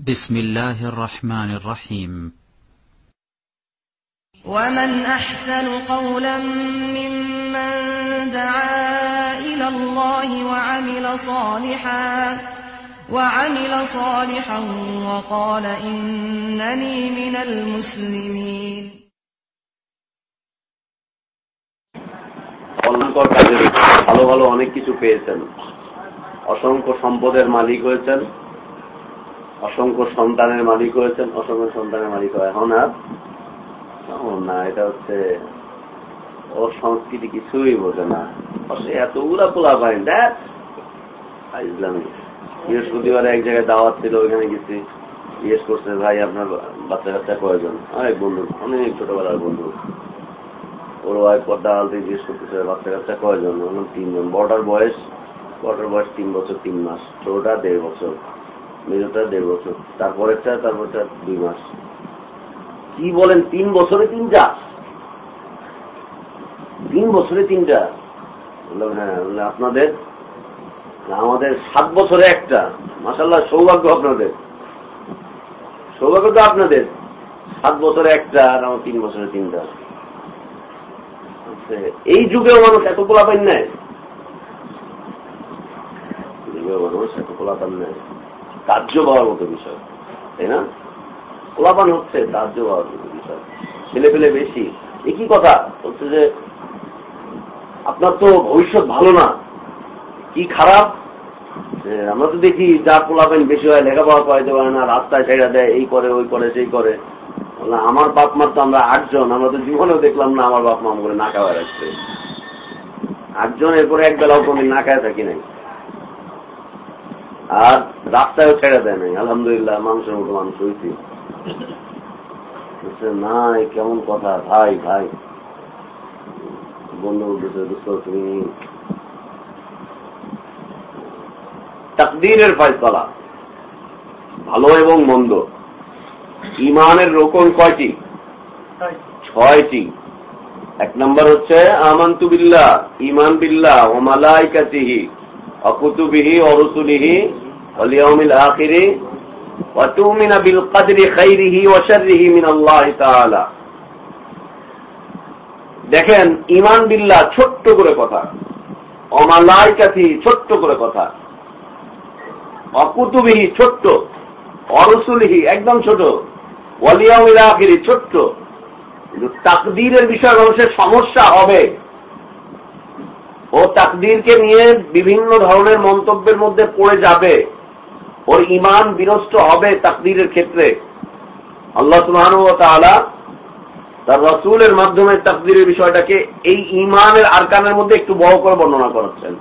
بسم الله الرحمن الرحيم ومن أحسن قولا ممن دعا إلى الله وعمل صالحا وعمل صالحا وقال إنني من المسلمين কল্যাণকর কাজের ভালো ভালো অনেক কিছু পেয়েছেন অসংখ্য সম্পদের মালিক হয়েছেন অসংখ্য সন্তানের মালিক হয়েছেন, অসংখ্য সন্তানের মালিক হয়। এখন আর না, এটা হচ্ছে ওর সংস্কৃতি কিছুই বোঝে না। সে এতগুলা পোলা পাই দেখ। ইসলামী। বৃহস্পতিবারে এক জায়গায় দাওয়াত ছিল, ওইখানে গেছি। জিজ্ঞেস করছে, ভাই, আপনার বাচ্চা কাচ্চা কয়জন? অনেক বন্ধু, অনেক ছোটবেলার বন্ধু। ওর ওয়াইফ পর্দা আলতে জিজ্ঞেস করতেছে বাচ্চা কাচ্চা কয়জন তিনজন। বড়টার বয়স বড়টার বয়স তিন বছর, তিন মাস। ছোটটা দেড় বছর। মেজোটা দেড় বছর। তারপরেরটা, তারপরটা দুই মাস। কি বলেন, তিন বছরে তিনটা? তিন বছরে তিনটা। বললাম হ্যাঁ আপনাদের, আমাদের সাত বছরে একটা। মাসাল্লাহ সৌভাগ্য আপনাদের। সৌভাগ্য তো আপনাদের। সাত বছরে একটা আর আমার তিন বছরে তিনটা। এই যুগেও মানুষ এত গোলাপান নেয়? যুগেও মানুষ এত গোলাপান নেয়। কার্য পাওয়ার মতো বিষয়, তাই না? গোলাপান হচ্ছে কার্য পাওয়ার মতো বিষয়। ছেলে পেলে বেশি একই কথা? হচ্ছে যে, আপনার তো ভবিষ্যৎ ভালো না। কি খারাপ? আমরা তো দেখি যা পোলাপেন বেশি হয়, লেখাপড়া করাইতে পারে না, রাস্তায় ছেড়ে দেয়, এই করে, ওই করে, সেই করে। আমার বাপ মার তো আমরা আটজন, আমরা তো জীবনেও দেখলাম না আমার বাপ মা করে না খাওয়া রাখছে আটজন, এরপরে এক বেলাও কোনো না খায় থাকি নাই। আর রাস্তায়ও ছেড়ে দেয় নাই। আলহামদুলিল্লাহ মানুষের মতো মানুষ হয়েছি না কেমন কথা? ভাই ভাই। বন্ধু দোস্ত তুমি তাকদীরের ফয়সলা। ভালো এবং মন্দ। ইমানের রোকন কয়টি? ছয়টি। এক নম্বর হচ্ছে, আমন্তু বিল্লাহ ইমান বিল্লাহ ও মালাইকাতিহি অকুতুবিহি অরসুলিহি অলিয়মিল আখিরি وتؤمن بالقدر خيره وشره من الله تعالى দেখেন ইমান বিল্লাহ ছোট্ট করে কথা অমালাইকাতি ছোট্ট করে কথা অকুতুবিহি ছোট্ট অরসুলিহি একদম ছোট ওয়ালিয়ামিল আখিরি ছোট্ট কিন্তু তাকদীরের বিষয়ে মানুষের সমস্যা হবে ও তাকদীরকে নিয়ে বিভিন্ন ধরনের মন্তব্যের মধ্যে পড়ে যাবে। ওর ইমান বিনষ্ট হবে তাকদীরের ক্ষেত্রে। আল্লাহ সুহান তালা তার রসুলের মাধ্যমে তাকদীরের বিষয়টাকে এই ইমানের আরকানের মধ্যে একটু বড় করে বর্ণনা করাচ্ছেন।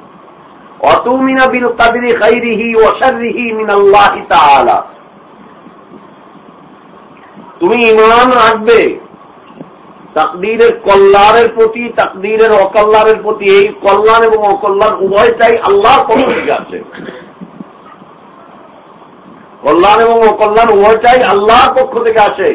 অতুমিনা বিল কাদিরি খাইরিহি ওয়াশাররিহি মিন আল্লাহ তাআলা। তুমি ইমান রাখবে তাকদীরের কল্যাণের প্রতি, তাকদীরের অকল্যাণের প্রতি, এই কল্যাণ এবং অকল্যাণ উভয়টাই আল্লাহর পক্ষ থেকে আছে। কল্যাণ এবং অকল্যাণ উভয়টাই আল্লাহর পক্ষ থেকে আসে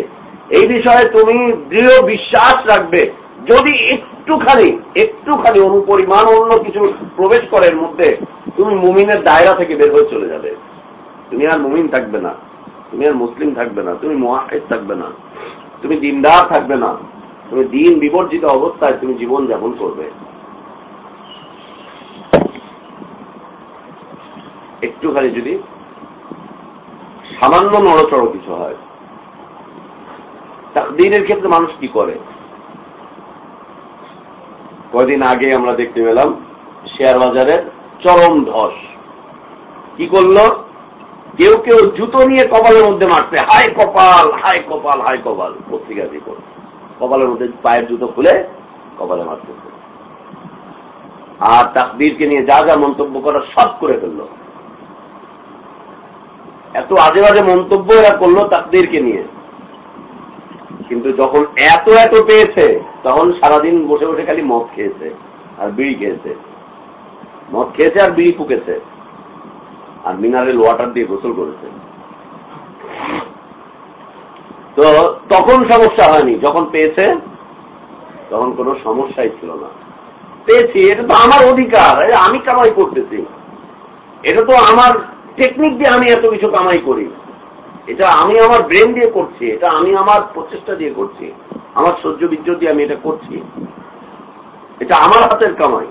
এই বিষয়ে তুমি দৃঢ় বিশ্বাস রাখবে। যদি একটুখানি একটুখানি অনুপরিমাণ অন্য কিছু প্রবেশ করে মধ্যে, তুমি মুমিনের দায়রা থেকে বের হয়ে চলে যাবে। তুমি আর মুমিন থাকবে না। তুমি আর মুসলিম থাকবে না। তুমি মহাহেদ থাকবে না। তুমি দিনদার থাকবে না। তুমি দিন বিবর্জিত অবস্থায় তুমি জীবন যাপন করবে। একটুখানি যদি সামান্য নড়চড় কিছু হয় দিনের ক্ষেত্রে মানুষ কি করে? কয়দিন আগে আমরা দেখতে পেলাম, শেয়ার বাজারের চরম ধস। কি করল? কেউ কেউ জুতো নিয়ে কপালের মধ্যে মারছে হাই কপাল হাই কপাল হাই কপাল পত্রিকা করে কপালের মধ্যে পায়ের জুতো খুলে কপালে মারতেছে আর তাকবীরকে নিয়ে যা যা মন্তব্য করা সব করে ফেলল। এত আজে বাজে মন্তব্য এরা করল তাকবীরকে নিয়ে। কিন্তু যখন এত এত পেয়েছে, তখন সারাদিন বসে বসে খালি মদ খেয়েছে আর বিড়ি খেয়েছে। মদ খেয়েছে আর বিড়ি ফুকেছে। আর মিনারেল ওয়াটার দিয়ে গোসল করেছে। তো তখন সমস্যা হয়নি, যখন পেয়েছে, তখন কোনো সমস্যাই ছিল না। পেয়েছি, এটা তো আমার অধিকার আমি কামাই করতেছি। এটা তো আমার টেকনিক দিয়ে আমি এত কিছু কামাই করি। এটা আমি আমার ব্রেন দিয়ে করছি, এটা আমি আমার প্রচেষ্টা দিয়ে করছি, আমার সহ্য বীর্য দিয়ে আমি এটা করছি। এটা আমার হাতের কামাই।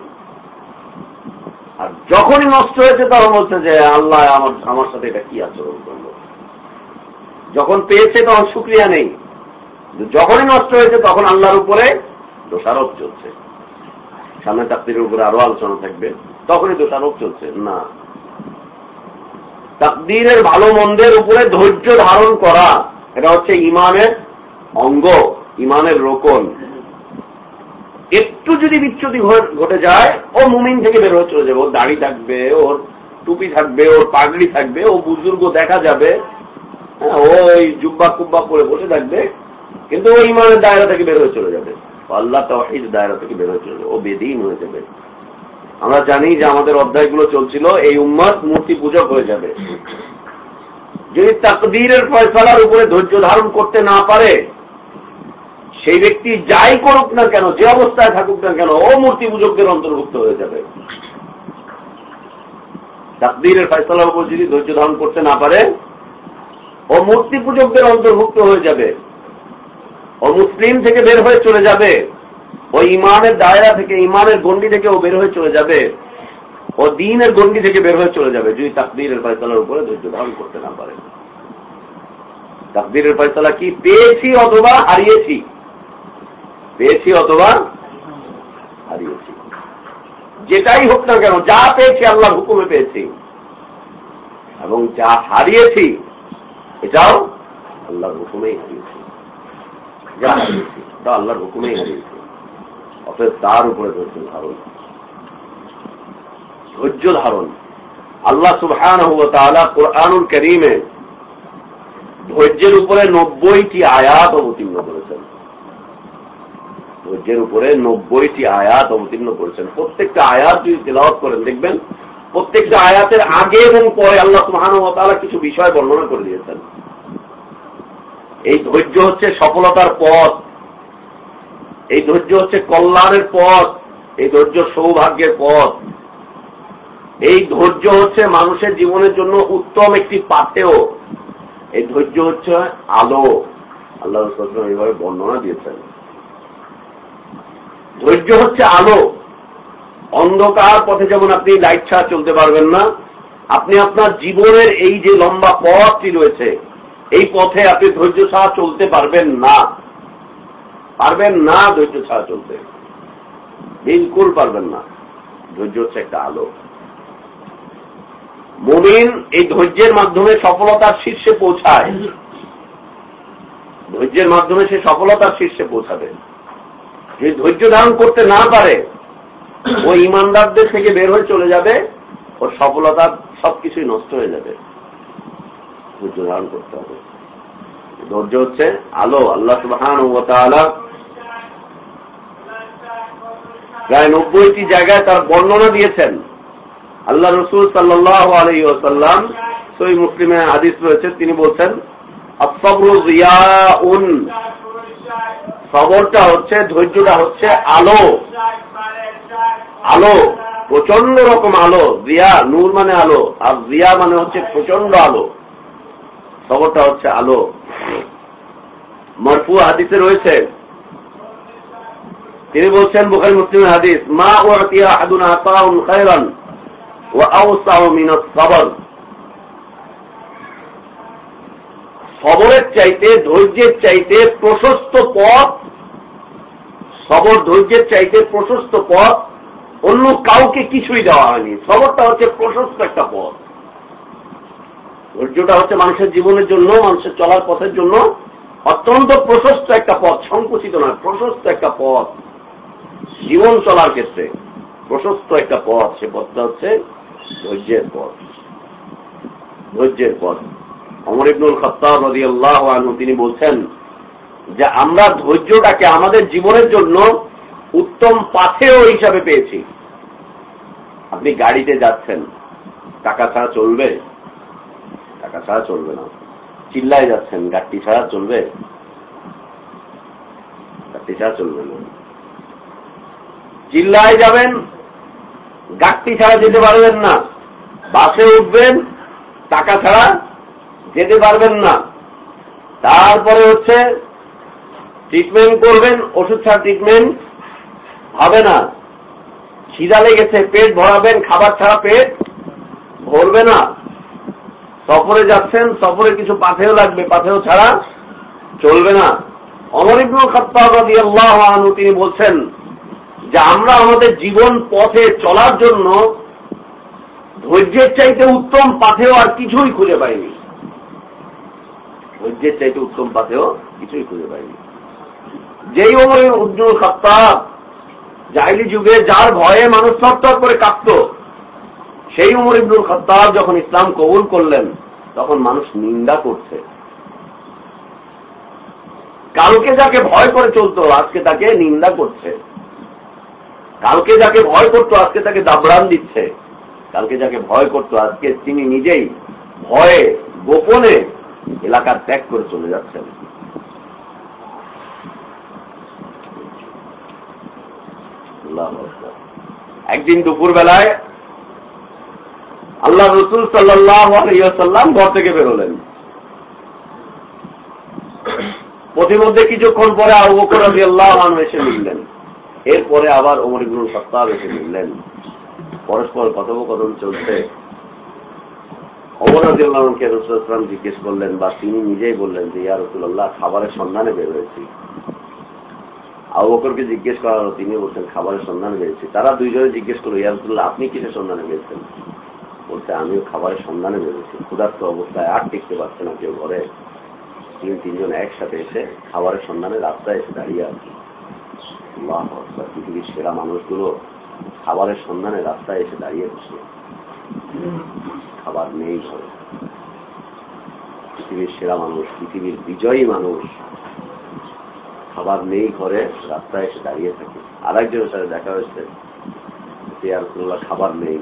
আর যখনই নষ্ট হয়েছে তখন বলছে যে, আল্লাহ, আমার আমার সাথে এটা কি আচরণ করল? যখন পেয়েছে তখন সুক্রিয়া নেই। যখনই নষ্ট হয়েছে তখন আল্লাহর উপরে দোষারোপ চলছে। সামনে চাকরির উপরে আরও আলোচনা থাকবে। তখনই দোষারোপ চলছে। না। তাকদীরের ভালো মন্দের উপরে ধৈর্য ধারণ করা, এটা হচ্ছে ইমানের অঙ্গ, ইমানের রোকন। একটু যদি বিচ্ছুতি ঘটে যায়, ও মুমিন থেকে বের হয়ে চলে যাবে। ওর দাড়ি থাকবে, ওর টুপি থাকবে, ওর পাগড়ি থাকবে, ও বুজুর্গ দেখা যাবে হ্যাঁ ওই জুব্বা কুব্বা করে বসে থাকবে, কিন্তু ও ইমানের দায়রা থেকে বের হয়ে চলে যাবে। আল্লাহ তাহিদ দায়রা থেকে বের হয়ে চলে যাবে, ও বেদিন হয়ে যাবে। আমরা জানি যে আমাদের অধ্যায়গুলো চলছিল, এই উম্মত মূর্তি পূজক হয়ে যাবে। যদি তাকদীরের ফয়সলার উপরে ধৈর্য ধারণ করতে না পারে, সেই ব্যক্তি যাই করুক না কেন, যে অবস্থায় থাকুক না কেন, ও মূর্তি পূজকদের অন্তর্ভুক্ত হয়ে যাবে। তাকদীরের ফয়সলার উপর যদি ধৈর্য ধারণ করতে না পারে ও মূর্তি পূজকদের অন্তর্ভুক্ত হয়ে যাবে। ও মুসলিম থেকে বের হয়ে চলে যাবে। ও ইমানের দায়রা থেকে, ইমানের গন্ডি থেকে ও বের হয়ে চলে যাবে। ও দিনের গন্ডি থেকে বের হয়ে চলে যাবে। যদি তাকদীরের ফয়সলার উপরে ধৈর্য ধারণ করতে না পারে। তাকদীরের ফয়সলা কি পেয়েছি অথবা হারিয়েছি? পেয়েছি অথবা হারিয়েছি। যেটাই হোক না কেন, যা পেয়েছি আল্লাহর হুকুমে পেয়েছি। এবং যা হারিয়েছি এটাও আল্লাহর হুকুমেই হারিয়েছি যা হারিয়েছি তা আল্লাহর হুকুমেই হারিয়েছি অতএব তার উপরে ধৈর্য ধারণ। ধৈর্য ধারণ। আল্লাহ সুবহান কোরআনুল করিমে ধৈর্যের উপরে নব্বইটি আয়াত অবতীর্ণ করেছেন। ধৈর্যের উপরে নব্বইটি আয়াত অবতীর্ণ করেছেন। প্রত্যেকটা আয়াত যদি তেলাওয়াত করেন, দেখবেন প্রত্যেকটা আয়াতের আগে এবং পরে আল্লাহ সুহান কিছু বিষয় বর্ণনা করে দিয়েছেন। এই ধৈর্য হচ্ছে সফলতার পথ। এই ধৈর্য হচ্ছে কল্যাণের পথ। এই ধৈর্য সৌভাগ্যের পথ। এই ধৈর্য হচ্ছে মানুষের জীবনের জন্য উত্তম একটি পাথেও এই ধৈর্য হচ্ছে আলো। আল্লাহ এইভাবে বর্ণনা দিয়েছেন। ধৈর্য হচ্ছে আলো। অন্ধকার পথে যেমন আপনি লাইট ছাড়া চলতে পারবেন না, আপনি আপনার জীবনের এই যে লম্বা পথটি রয়েছে, এই পথে আপনি ধৈর্য ছাড়া চলতে পারবেন না। পারবেন না ধৈর্য ছাড়া চলতে। বিলকুল পারবেন না। ধৈর্য হচ্ছে একটা আলো। মমিন এই ধৈর্যের মাধ্যমে সফলতার শীর্ষে পৌঁছায়। ধৈর্যের মাধ্যমে সে সফলতার শীর্ষে পৌঁছাবে। যে ধৈর্য ধারণ করতে না পারে ও ইমানদারদের থেকে বের হয়ে চলে যাবে, ওর সফলতা সবকিছুই নষ্ট হয়ে যাবে। ধৈর্য ধারণ করতে হবে। ধৈর্য হচ্ছে আলো, আল্লাহ সুবাহান প্রায় নব্বইটি জায়গায় তার বর্ণনা দিয়েছেন। আল্লাহ রসুল সাল্লাহ সই মুসলিমে আদিস রয়েছে, তিনি বলছেন সবরটা হচ্ছে, ধৈর্যটা হচ্ছে আলো। আলো প্রচণ্ড রকম আলো, জিয়া, নূর মানে আলো, আর জিয়া মানে হচ্ছে প্রচণ্ড আলো। সবরটা হচ্ছে আলো। মরফু হাদিসে রয়েছে। তিনি বলছেন, বুখারি মুসলিম হাদিস, মা ও আদুন সবরের চাইতে, ধৈর্যের চাইতে প্রশস্ত পথ, সবর ধৈর্যের চাইতে প্রশস্ত পথ অন্য কাউকে কিছুই দেওয়া হয়নি। সবরটা হচ্ছে প্রশস্ত একটা পথ। ধৈর্যটা হচ্ছে মানুষের জীবনের জন্য, মানুষের চলার পথের জন্য অত্যন্ত প্রশস্ত একটা পথ, সংকুচিত নয়, প্রশস্ত একটা পথ। জীবন চলার ক্ষেত্রে প্রশস্ত একটা পথ, সে পথটা হচ্ছে ধৈর্যের পথ। ধৈর্যের পথ। অমর ইবনুল খত্তাব রদি আল্লাহ তিনি বলছেন যে আমরা ধৈর্যটাকে আমাদের জীবনের জন্য উত্তম পাথেও হিসাবে পেয়েছি। আপনি গাড়িতে যাচ্ছেন, টাকা ছাড়া চলবে? টাকা ছাড়া চলবে না। চিল্লায় যাচ্ছেন গাড়ি ছাড়া চলবে? গাড়ি ছাড়া চলবে না। চিল্লায় যাবেন গাড়ি ছাড়া যেতে পারবেন না। বাসে উঠবেন, টাকা ছাড়া যেতে পারবেন না। তারপরে হচ্ছে ট্রিটমেন্ট করবেন, ওষুধ ছাড়া ট্রিটমেন্ট হবে না। খিদা লেগেছে, পেট ভরাবেন, খাবার ছাড়া পেট ভরবে না। সফরে যাচ্ছেন সফরে কিছু পাথেও লাগবে পাথেও ছাড়া চলবে না। অমর ইবনুল খাত্তাব রাদিয়াল্লাহু আনহু তিনি বলছেন যে, আমরা আমাদের জীবন পথে চলার জন্য ধৈর্যের চাইতে উত্তম পাথেও আর কিছুই খুঁজে পাইনি। ধৈর্যের চাইতে উত্তম পাথেও কিছুই খুঁজে পাইনি। যেই ওমর উজ্জুল খাত্তাব জাইলি যুগে যার ভয়ে মানুষ থরথর করে কাঁপত, সেই উমর ইবনুল খত্তাব যখন ইসলাম কবুল করলেন, তখন মানুষ নিন্দা করছে। কালকে যাকে ভয় করে চলতো, আজকে তাকে নিন্দা করছে। কালকে যাকে ভয় করতো, আজকে তাকে দাবড়ান দিচ্ছে। কালকে যাকে ভয় করতো, আজকে তিনি নিজেই ভয়ে গোপনে এলাকা ত্যাগ করে চলে যাচ্ছেন। একদিন দুপুর বেলায় আল্লাহ রসুল সাল্লাম ঘর থেকে বেরোলেন। প্রতিমধ্যে কিছুক্ষণ পরে আবু বকর আলী আল্লাহ এসে মিললেন। এরপরে আবার ওমর ইবনুল সত্তাব এসে মিললেন। পরস্পর কথোপকথন চলছে। অমর রাজি আল্লাহকে রসুলাম জিজ্ঞেস করলেন বা তিনি নিজেই বললেন যে, ইয়া রসুল্লাহ খাবারের সন্ধানে বের হয়েছি। আবু বকরকে জিজ্ঞেস করা হলো তিনি বলছেন, খাবারের সন্ধানে পেয়েছি তারা দুইজনে জিজ্ঞেস করল ইয়ারতুল্লাহ আপনি কিসের সন্ধানে পেয়েছেন বলছে, আমিও খাবারের সন্ধানে বেরোছি ক্ষুধার্ত অবস্থায় আর টিকতে পারছে না কেউ ঘরে। তিন তিনজন একসাথে এসে খাবারের সন্ধানে রাস্তায় এসে দাঁড়িয়ে আছে পৃথিবীর সেরা মানুষগুলো খাবারের সন্ধানে রাস্তায় এসে দাঁড়িয়ে বসে। খাবার নেই ঘরে পৃথিবীর সেরা মানুষ, পৃথিবীর বিজয়ী মানুষ খাবার নেই ঘরে রাস্তায় এসে দাঁড়িয়ে থাকে। আর একজনের সাথে দেখা হয়েছে রসুল্লাহ খাবার নেই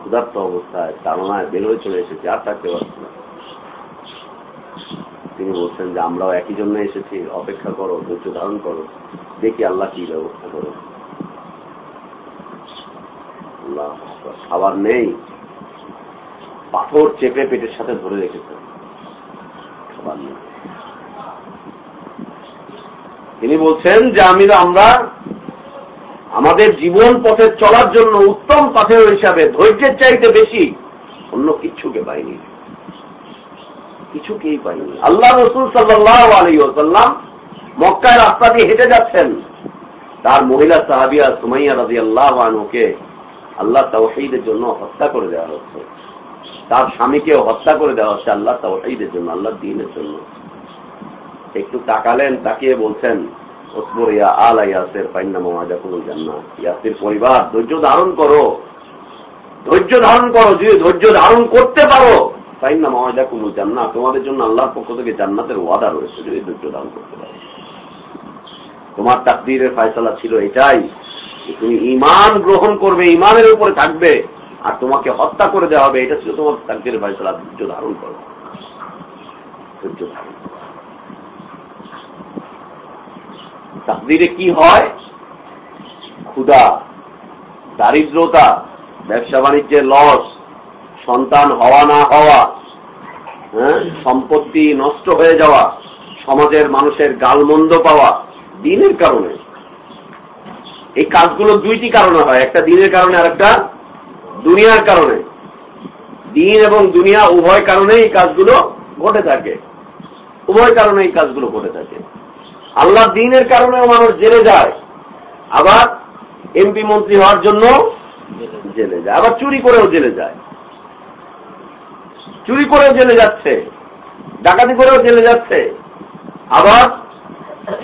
ক্ষুধার্ত অবস্থায় চালনায় বের হয়ে চলে এসেছে, আর থাকতে পারছে না। তিনি বলছেন যে, আমরাও একই জন্য এসেছি, অপেক্ষা করো, ধৈর্য ধারণ করো, দেখি আল্লাহ কি ব্যবস্থা করো। খাবার নেই পাথর চেপে পেটের সাথে ধরে রেখেছে। খাবার নেই তিনি বলছেন যে আমি আমরা আমাদের জীবন পথে চলার জন্য উত্তম পাথের হিসাবে ধৈর্যের চাইতে বেশি অন্য কিচ্ছুকে পাইনি। কিছুকেই পাইনি। আল্লাহ রসুল সাল্লাহ আলী ওসাল্লাম মক্কায় রাস্তা দিয়ে হেঁটে যাচ্ছেন। তার মহিলা সাহাবিয়া সুমাইয়া রাজি আল্লাহ আনুকে আল্লাহ তাওহিদের জন্য হত্যা করে দেওয়া হচ্ছে। তার স্বামীকেও হত্যা করে দেওয়া হচ্ছে আল্লাহ তাওহিদের জন্য, আল্লাহ দিনের জন্য। একটু তাকালেন, তাকিয়ে বলছেন পরিবার, ধৈর্য ধারণ করো। ধৈর্য ধারণ করো, যদি ধৈর্য ধারণ করতে পারো পাইন্না মামাজা কোনো জান্না তোমাদের জন্য আল্লাহর পক্ষ থেকে জান্নাতের ওয়াদা রয়েছে, যদি ধৈর্য ধারণ করতে পারো। তোমার তাকদিরের ফায়সলা ছিল এটাই তুমি ইমান গ্রহণ করবে ইমানের উপরে থাকবে, আর তোমাকে হত্যা করে দেওয়া হবে। এটা ছিল তোমার তাকদিরের ফায়সলা, ধৈর্য ধারণ করো। ধৈর্য ধারণ তাকদিরে কি হয়? ক্ষুদা দারিদ্রতা ব্যবসা বাণিজ্যের লস, সন্তান হওয়া না হওয়া হ্যাঁ? সম্পত্তি নষ্ট হয়ে যাওয়া, সমাজের মানুষের গালমন্দ পাওয়া, দিনের কারণে। এই কাজগুলো দুইটি কারণে হয়, একটা দিনের কারণে আর একটা দুনিয়ার কারণে। দিন এবং দুনিয়া উভয় কারণে এই কাজগুলো ঘটে থাকে। উভয় কারণে এই কাজগুলো ঘটে থাকে। আল্লাহ দিনের কারণেও মানুষ জেলে যায়। আবার এমপি মন্ত্রী হওয়ার জন্য জেলে যায়। আবার চুরি করেও জেলে যায়। চুরি করেও জেলে যাচ্ছে। ডাকাতি করেও জেলে যাচ্ছে। আবার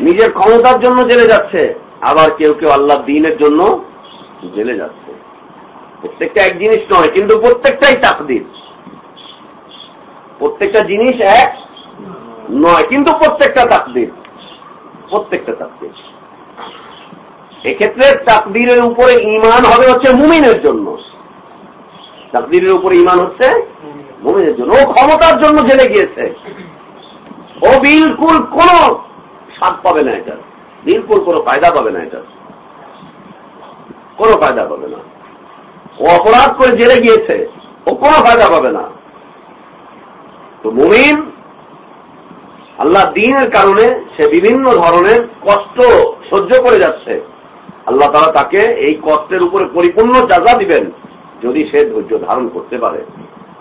নিজের ক্ষমতার জন্য জেলে যাচ্ছে। আবার কেউ কেউ আল্লাহ দিনের জন্য জেলে যাচ্ছে। প্রত্যেকটা এক জিনিস নয়, কিন্তু প্রত্যেকটাই তাকদির। প্রত্যেকটা জিনিস এক নয়, কিন্তু প্রত্যেকটা তাকদির। প্রত্যেকটা তাকদির এক্ষেত্রে তাকদিরের উপরে ইমান হবে হচ্ছে মুমিনের জন্য। তাকদিরের উপরে ইমান হচ্ছে মুমিনের জন্য। ও ক্ষমতার জন্য জেলে গিয়েছে। ও বিলকুল কোন স্বাদ পাবে না এটা। বিলকুল কোনো ফায়দা পাবে না এটা। কোনো ফায়দা পাবে না। ও অপরাধ করে জেলে গিয়েছে। ও কোনো ফায়দা পাবে না। তো মুমিন আল্লাহ দিনের কারণে সে বিভিন্ন ধরনের কষ্ট সহ্য করে যাচ্ছে। আল্লাহ তারা তাকে এই কষ্টের উপরে পরিপূর্ণ যাজা দিবেন, যদি সে ধৈর্য ধারণ করতে পারে।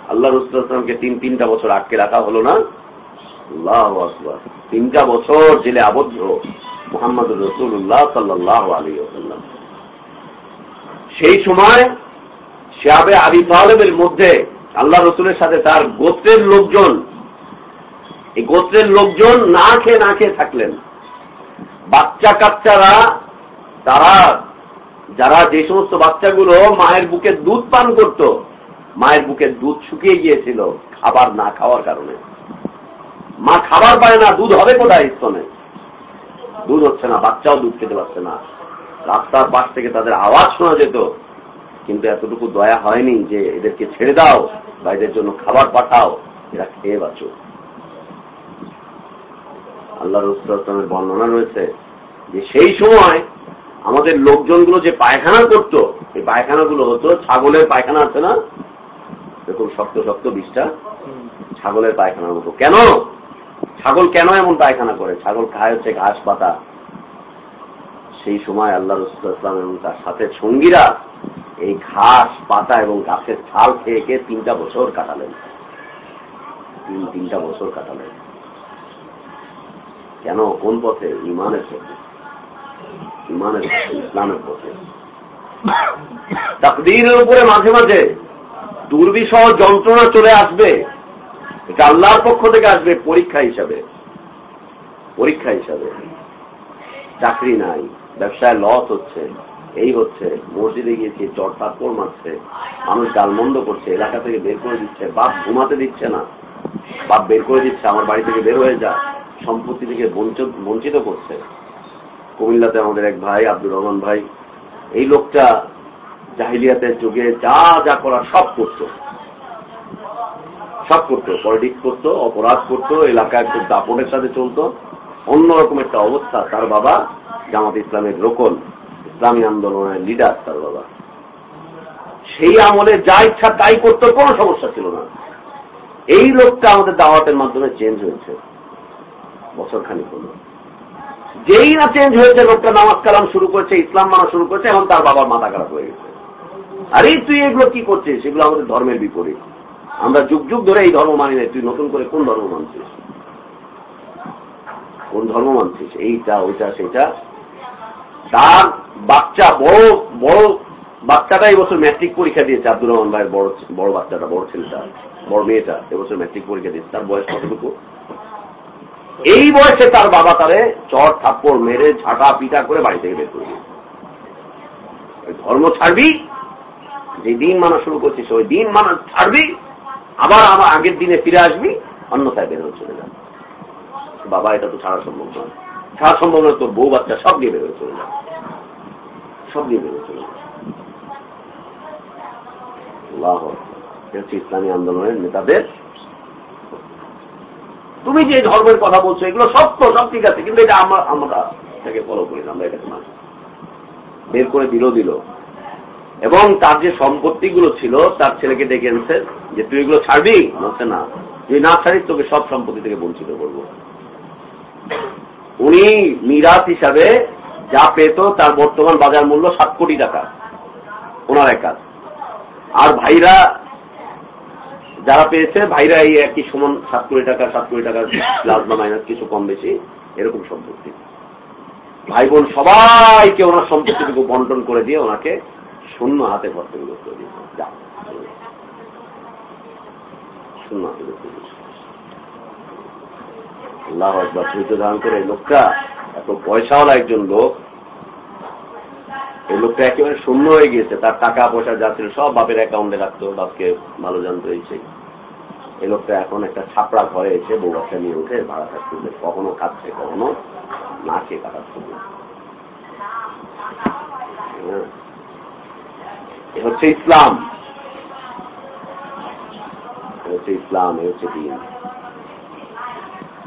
আল্লাহ রসুলামকে তিন, তিনটা বছর আটকে রাখা হলো না? আল্লাহ তিনটা বছর জেলে আবদ্ধ মোহাম্মদ রসুল্লাহ সাল্লাহ আলী আসাল্লাম সেই সময় শেয়াবে আবি তালেবের মধ্যে আল্লাহ রসুলের সাথে তার গোত্রের লোকজন এই গোত্রের লোকজন না খেয়ে না খেয়ে থাকলেন। বাচ্চা কাচ্চারা, তারা, যারা যে সমস্ত বাচ্চাগুলো মায়ের বুকে দুধ পান করত, মায়ের বুকে দুধ শুকিয়ে গিয়েছিল খাবার না খাওয়ার কারণে। মা খাবার পায় না, দুধ হবে কোথায় স্তনে? দুধ হচ্ছে না, বাচ্চাও দুধ খেতে পারছে না। রাস্তার পাশ থেকে তাদের আওয়াজ শোনা যেত, কিন্তু এতটুকু দয়া হয়নি যে এদেরকে ছেড়ে দাও বা জন্য খাবার পাঠাও, এরা খেয়ে বাঁচো আল্লাহ রসুলের বর্ণনা রয়েছে যে সেই সময় আমাদের লোকজনগুলো যে পায়খানা করত, এই পায়খানাগুলো হতো, ছাগলের পায়খানা আছে না? এরকম শক্ত শক্ত বিষটা ছাগলের পায়খানার মতো। কেন? ছাগল কেন এমন পায়খানা করে? ছাগল খায় হচ্ছে ঘাস পাতা। সেই সময় আল্লাহ রসুলাম এবং তার সাথে সঙ্গীরা এই ঘাস, পাতা এবং গাছের ছাল খেয়ে খেয়ে তিনটা বছর কাটালেন। তিন, তিনটা বছর কাটালেন। কেন? কোন পথে? ইমানের পথে। ইমানের ইসলামের পথে। তাকদীরের উপরে মাঝে মাঝে দুর্বিষহ যন্ত্রণা চলে আসবে। এটা আল্লাহর পক্ষ থেকে আসবে পরীক্ষা হিসাবে। পরীক্ষা হিসাবে। চাকরি নাই, ব্যবসায় লস হচ্ছে। এই হচ্ছে, মসজিদে গিয়েছে চট থাপ্পড় মারছে, মানুষ গালমন্দ করছে, এলাকা থেকে বের করে দিচ্ছে, বাপ ঘুমাতে দিচ্ছে না। বাপ বের করে দিচ্ছে, আমার বাড়ি থেকে বের হয়ে যা। সম্পত্তি থেকে বঞ্চিত করছে। কুমিল্লাতে আমাদের এক ভাই, আব্দুর রহমান ভাই, এই লোকটা জাহিলিয়াতের যুগে যা যা করার সব করত। সব করতো। পলিটিক্স করতো, অপরাধ করতো এলাকায় খুব দাপনের সাথে চলতো। অন্যরকম একটা অবস্থা, তার বাবা জামাত ইসলামের রোকন ইসলামী আন্দোলনের লিডার তার বাবা। সেই আমলে যা ইচ্ছা তাই করতো, কোনো সমস্যা ছিল না। এই লোকটা আমাদের দাওয়াতের মাধ্যমে চেঞ্জ হয়েছে। বছর খানিক হল। যেই না চেঞ্জ হয়েছে, লোকটা নামাজ কালাম শুরু করেছে, ইসলাম মানা শুরু করেছে, এখন তার বাবার মাথা খারাপ হয়ে গেছে। আরে, তুই এগুলো কি করছিস? সেগুলো আমাদের ধর্মের বিপরীত। আমরা যুগ যুগ ধরে এই ধর্ম মানি নাই তুই নতুন করে কোন ধর্ম মানছিস? কোন ধর্ম মানছিস? এইটা, ওইটা, সেটা। তার বাচ্চা, বড় বড় বাচ্চাটা এবছর বছর ম্যাট্রিক পরীক্ষা দিয়েছে। আব্দুর রহমান ভাইয়ের বড় বড় বাচ্চাটা, বড় ছেলেটা, বড় মেয়েটা এবছর ম্যাট্রিক পরীক্ষা দিয়েছে। তার বয়স কতটুকু? এই বয়সে তার বাবা তারে চট থাপ্পড় মেরে ঝাঁটা পিটা করে বাড়ি থেকে বের করে ধর্ম ছাড়বি যে দিন মানা শুরু করছিস, ওই দিন মানা ছাড়বি, আবার আমার আগের দিনে ফিরে আসবি, অন্যথায় বের হয়ে চলে যাবে। বাবা, এটা তো ছাড়া সম্ভব নয়। ছাড়া সম্ভব নয়, তোর বউ বাচ্চা সব নিয়ে বেরোয় চলে যাবে। সব নিয়ে বেরোয় চলে যাবে। ইসলামী আন্দোলনের নেতাদের তুমি যে ধর্মের কথা বলছো, এগুলো সত্য, সব ঠিক আছে, কিন্তু এটা আমরা আমরা এটাকে ফলো করি আমরা এটাকে মানি। বের করে দিল দিল। এবং তার যে সম্পত্তিগুলো ছিল, তার ছেলেকে ডেকে এনেছে, যে তুই এগুলো ছাড়বি? বলছে, না। তুই না ছাড়িস, তোকে সব সম্পত্তি থেকে বঞ্চিত করব। উনি মিরাত হিসাবে যা পেত, তার বর্তমান বাজার মূল্য সাত কোটি টাকা, ওনার এক কাজ আর ভাইরা যারা পেয়েছে ভাইরা এই একই সমান সাত কোটি টাকা সাত কোটি টাকার প্লাস বা মাইনাস কিছু কম বেশি, এরকম সম্পত্তি। ভাই বোন সবাইকে ওনার সম্পত্তিটুকু বন্টন করে দিয়ে ওনাকে শূন্য হাতে থেকে করে দিয়েছে। শূন্য হাতে আল্লাহ ধারণ করে লোকটা, এত পয়সাওয়ালা একজন লোক এই লোকটা একেবারে শূন্য হয়ে গিয়েছে, তার টাকা পয়সা যা ছিল সব বাপের অ্যাকাউন্টে রাখতো, বাপকে ভালো জানতো সেই। এই লোকটা এখন একটা ছাপড়া ঘরে এসে বউ বাচ্চা নিয়ে উঠে ভাড়া থাকতে কখনো খাচ্ছে, কখনো না খেয়ে কাটাচ্ছে হ্যাঁ। হচ্ছে ইসলাম। হচ্ছে ইসলাম, এ হচ্ছে দিন।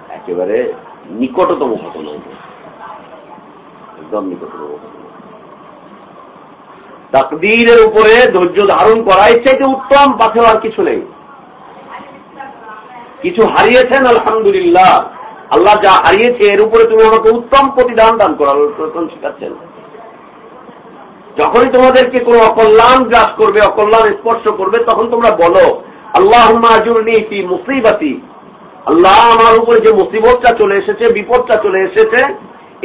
একেবারে নিকটতম ঘটনা একদম নিকটতম ঘটনা। তাকদীরের উপরে ধৈর্য ধারণ করাই চাইতে উত্তম পাথেও আর কিছু নেই। কিছু হারিয়েছেন, আলহামদুলিল্লাহ। আল্লাহ যা হারিয়েছে, এর উপরে তুমি আমাকে উত্তম প্রতিদান দান করো, আল্লাহ শিখাচ্ছেন। যখনই তোমাদেরকে কোনো অকল্যাণ গ্রাস করবে, অকল্যাণ স্পর্শ করবে, তখন তোমরা বলো আল্লাহ ফি মুসিবাতি। আল্লাহ আমার উপরে যে মুসিবতটা চলে এসেছে, বিপদটা চলে এসেছে,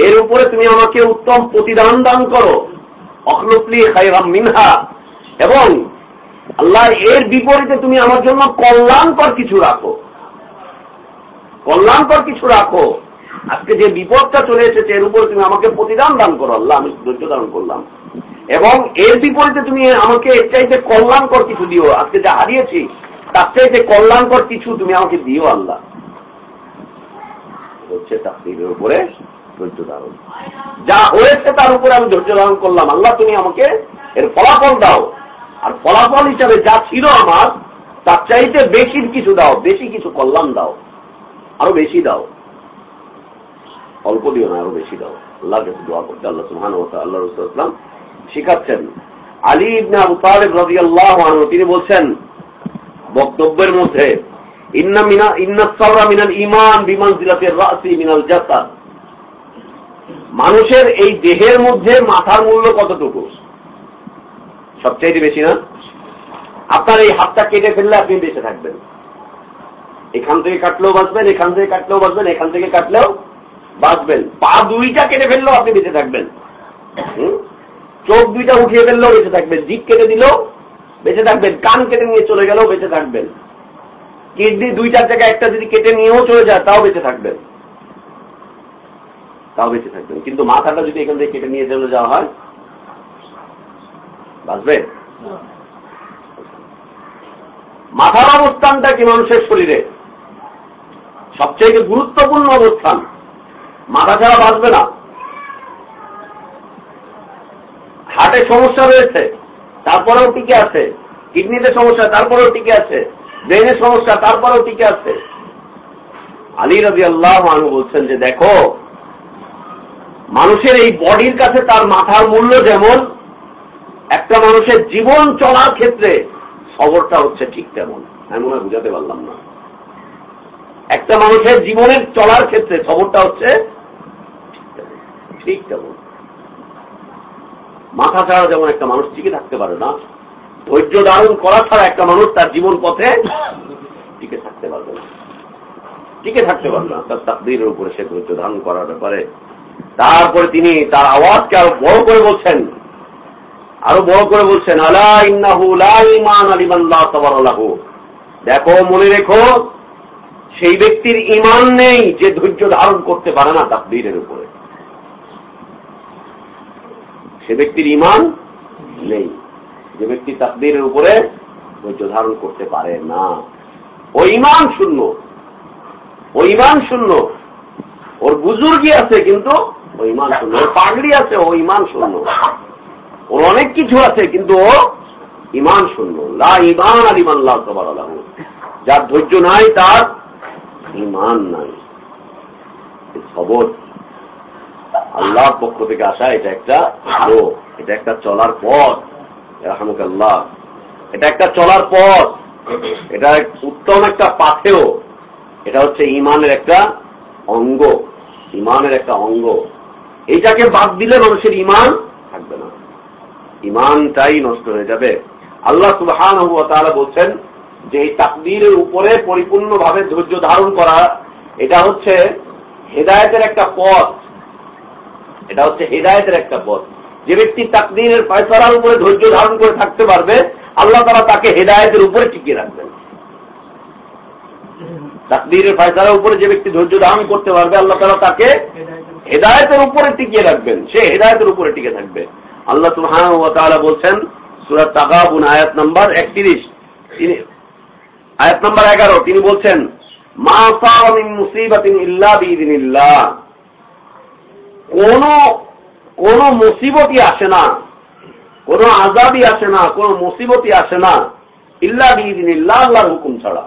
এর উপরে তুমি আমাকে উত্তম প্রতিদান দান করো। অখলুফলি খাইরাম মিনহা। এবং আল্লাহ এর বিপরীতে তুমি আমার জন্য কল্যাণকর কিছু রাখো। কল্যাণকর কিছু রাখো। আজকে যে বিপদটা চলে এসেছে, এর উপরে তুমি আমাকে প্রতিদান দান করো, আল্লাহ, আমি ধৈর্য ধারণ করলাম। এবং এর বিপরীতে তুমি আমাকে এর চাইতে কল্যাণকর কিছু দিও, আজকে যা হারিয়েছি, তার চাইতে কল্যাণকর কিছু তুমি আমাকে দিও, আল্লাহ। হচ্ছে তাকদিরের উপরে। ধৈর্য ধারণ যা হয়েছে তার উপরে আমি ধৈর্য ধারণ করলাম। আল্লাহ, তুমি আমাকে এর ফলাফল দাও। আর ফলাফল হিসাবে যা ছিল আমার, তার চাইতে বেশি কিছু দাও। বেশি কিছু কল্যাণ দাও। আরও বেশি দাও। অল্প দিও না, আরও বেশি দাও। আল্লাহ দোয়া করতে আল্লাহ সুহান আল্লাহ রসুলাম শিখাচ্ছেন। আলী ইবনে আল্লাহ তিনি বলছেন, বক্তব্যের মধ্যে, ইন্না মিনা, ইন্না সাওরা মিনাল ইমান বিমান জিলাতের রাসি মিনাল জাসাদ। মানুষের এই দেহের মধ্যে মাথার মূল্য কতটুকু? সবচাইতে বেশি না? আপনার এই হাতটা কেটে ফেললে আপনি বেঁচে থাকবেন। এখান থেকে কাটলেও বাঁচবেন, এখান থেকে কাটলেও বাঁচবেন, এখান থেকে কাটলেও বাঁচবেন। পা দুইটা কেটে ফেললেও আপনি বেঁচে থাকবেন। চোখ দুইটা উঠিয়ে ফেললেও বেঁচে থাকবেন। জিপ কেটে দিলেও বেঁচে থাকবেন। কান কেটে নিয়ে চলে গেলেও বেঁচে থাকবেন। কিডনি দুইটার জায়গায় একটা যদি কেটে নিয়েও চলে যায়, তাও বেঁচে থাকবেন। তাও বেঁচে থাকবেন। কিন্তু মাথাটা যদি এখান থেকে কেটে নিয়ে চলে যাওয়া হয়, বাঁচবে? মাথার অবস্থানটা কি মানুষের শরীরে? সবচেয়ে গুরুত্বপূর্ণ অবস্থান। মাথা ছাড়া বাঁচবে না। হার্টের সমস্যা রয়েছে, তারপরেও টিকে আছে। কিডনিতে সমস্যা, তারপরেও টিকে আছে। ব্রেনের সমস্যা, তারপরেও টিকে আছে। আলী রবি আল্লাহ মানু বলছেন যে, দেখো মানুষের এই বডির কাছে তার মাথার মূল্য যেমন, একটা মানুষের জীবন চলার ক্ষেত্রে খবরটা হচ্ছে ঠিক তেমন। আমি মনে বুঝাতে পারলাম না। একটা মানুষের জীবনের চলার ক্ষেত্রে খবরটা হচ্ছে ঠিক তেমন। মাথা ছাড়া যেমন একটা মানুষ টিকে থাকতে পারে না, ধৈর্য ধারণ করা ছাড়া একটা মানুষ তার জীবন পথে টিকে থাকতে পারবে না। টিকে থাকতে পারবে না, তার তাকদিরের উপরে সে ধৈর্য ধারণ করার ব্যাপারে তারপরে তিনি তার আওয়াজকে আরও বড় করে বলছেন। আরও বড় করে বলছেন, আলা ইন্নাহু ইমান দেখো, মনে রেখো, সেই ব্যক্তির ইমান নেই যে ধৈর্য ধারণ করতে পারে না তাকদীরের উপরে। সে ব্যক্তির ইমান নেই। যে ব্যক্তি তাকদীরের উপরে ধৈর্য ধারণ করতে পারে না। ও ইমান শূন্য। ও ইমান শূন্য। ওর বুজুর্গি আছে, কিন্তু ও ইমান শূন্য। ওর পাগড়ি আছে, ও ইমান শূন্য। ওর অনেক কিছু আছে, কিন্তু ও ইমান শূন্য। লা ইমান আর ইমান লাভ তোমার যার ধৈর্য নাই, তার ইমান নাই। খবর। আল্লাহর পক্ষ থেকে আসা, এটা একটা আলো এটা একটা চলার পথ। আল্লাহ এটা একটা চলার পথ। এটা উত্তম একটা পাথেও এটা হচ্ছে ইমানের একটা অঙ্গ। ইমানের একটা অঙ্গ। এইটাকে বাদ দিলে মানুষের ইমান থাকবে না। ইমানটাই নষ্ট হয়ে যাবে। আল্লাহ সুবহান তারা বলছেন যে এই তাকদিরের উপরে পরিপূর্ণভাবে ধৈর্য ধারণ করা, এটা হচ্ছে হেদায়তের একটা পথ। এটা হচ্ছে হেদায়তের একটা পথ। যে ব্যক্তি তাকদিনের ফয়সলার উপরে ধৈর্য ধারণ করে থাকতে পারবে, আল্লাহ তারা তাকে হেদায়তের উপরে টিকিয়ে রাখবেন। তাকদিরের ফয়সলার উপরে যে ব্যক্তি ধৈর্য ধারণ করতে পারবে, আল্লাহ তারা তাকে হেদায়তের উপরে টিকিয়ে রাখবেন। সে হেদায়তের উপরে টিকে থাকবে। আল্লাহ সুহান বলছেন সুরাত তাকাবুন আয়াত নাম্বার একত্রিশ। তিনি আয়াত নাম্বার এগারো, তিনি বলছেন ইল্লা কোন মুসিবতই আসে না, কোন আজাবই আসে না, কোন মুসিবতই আসে না, ইল্লা বিদিনিল্লাহ আল্লাহর হুকুম ছাড়া।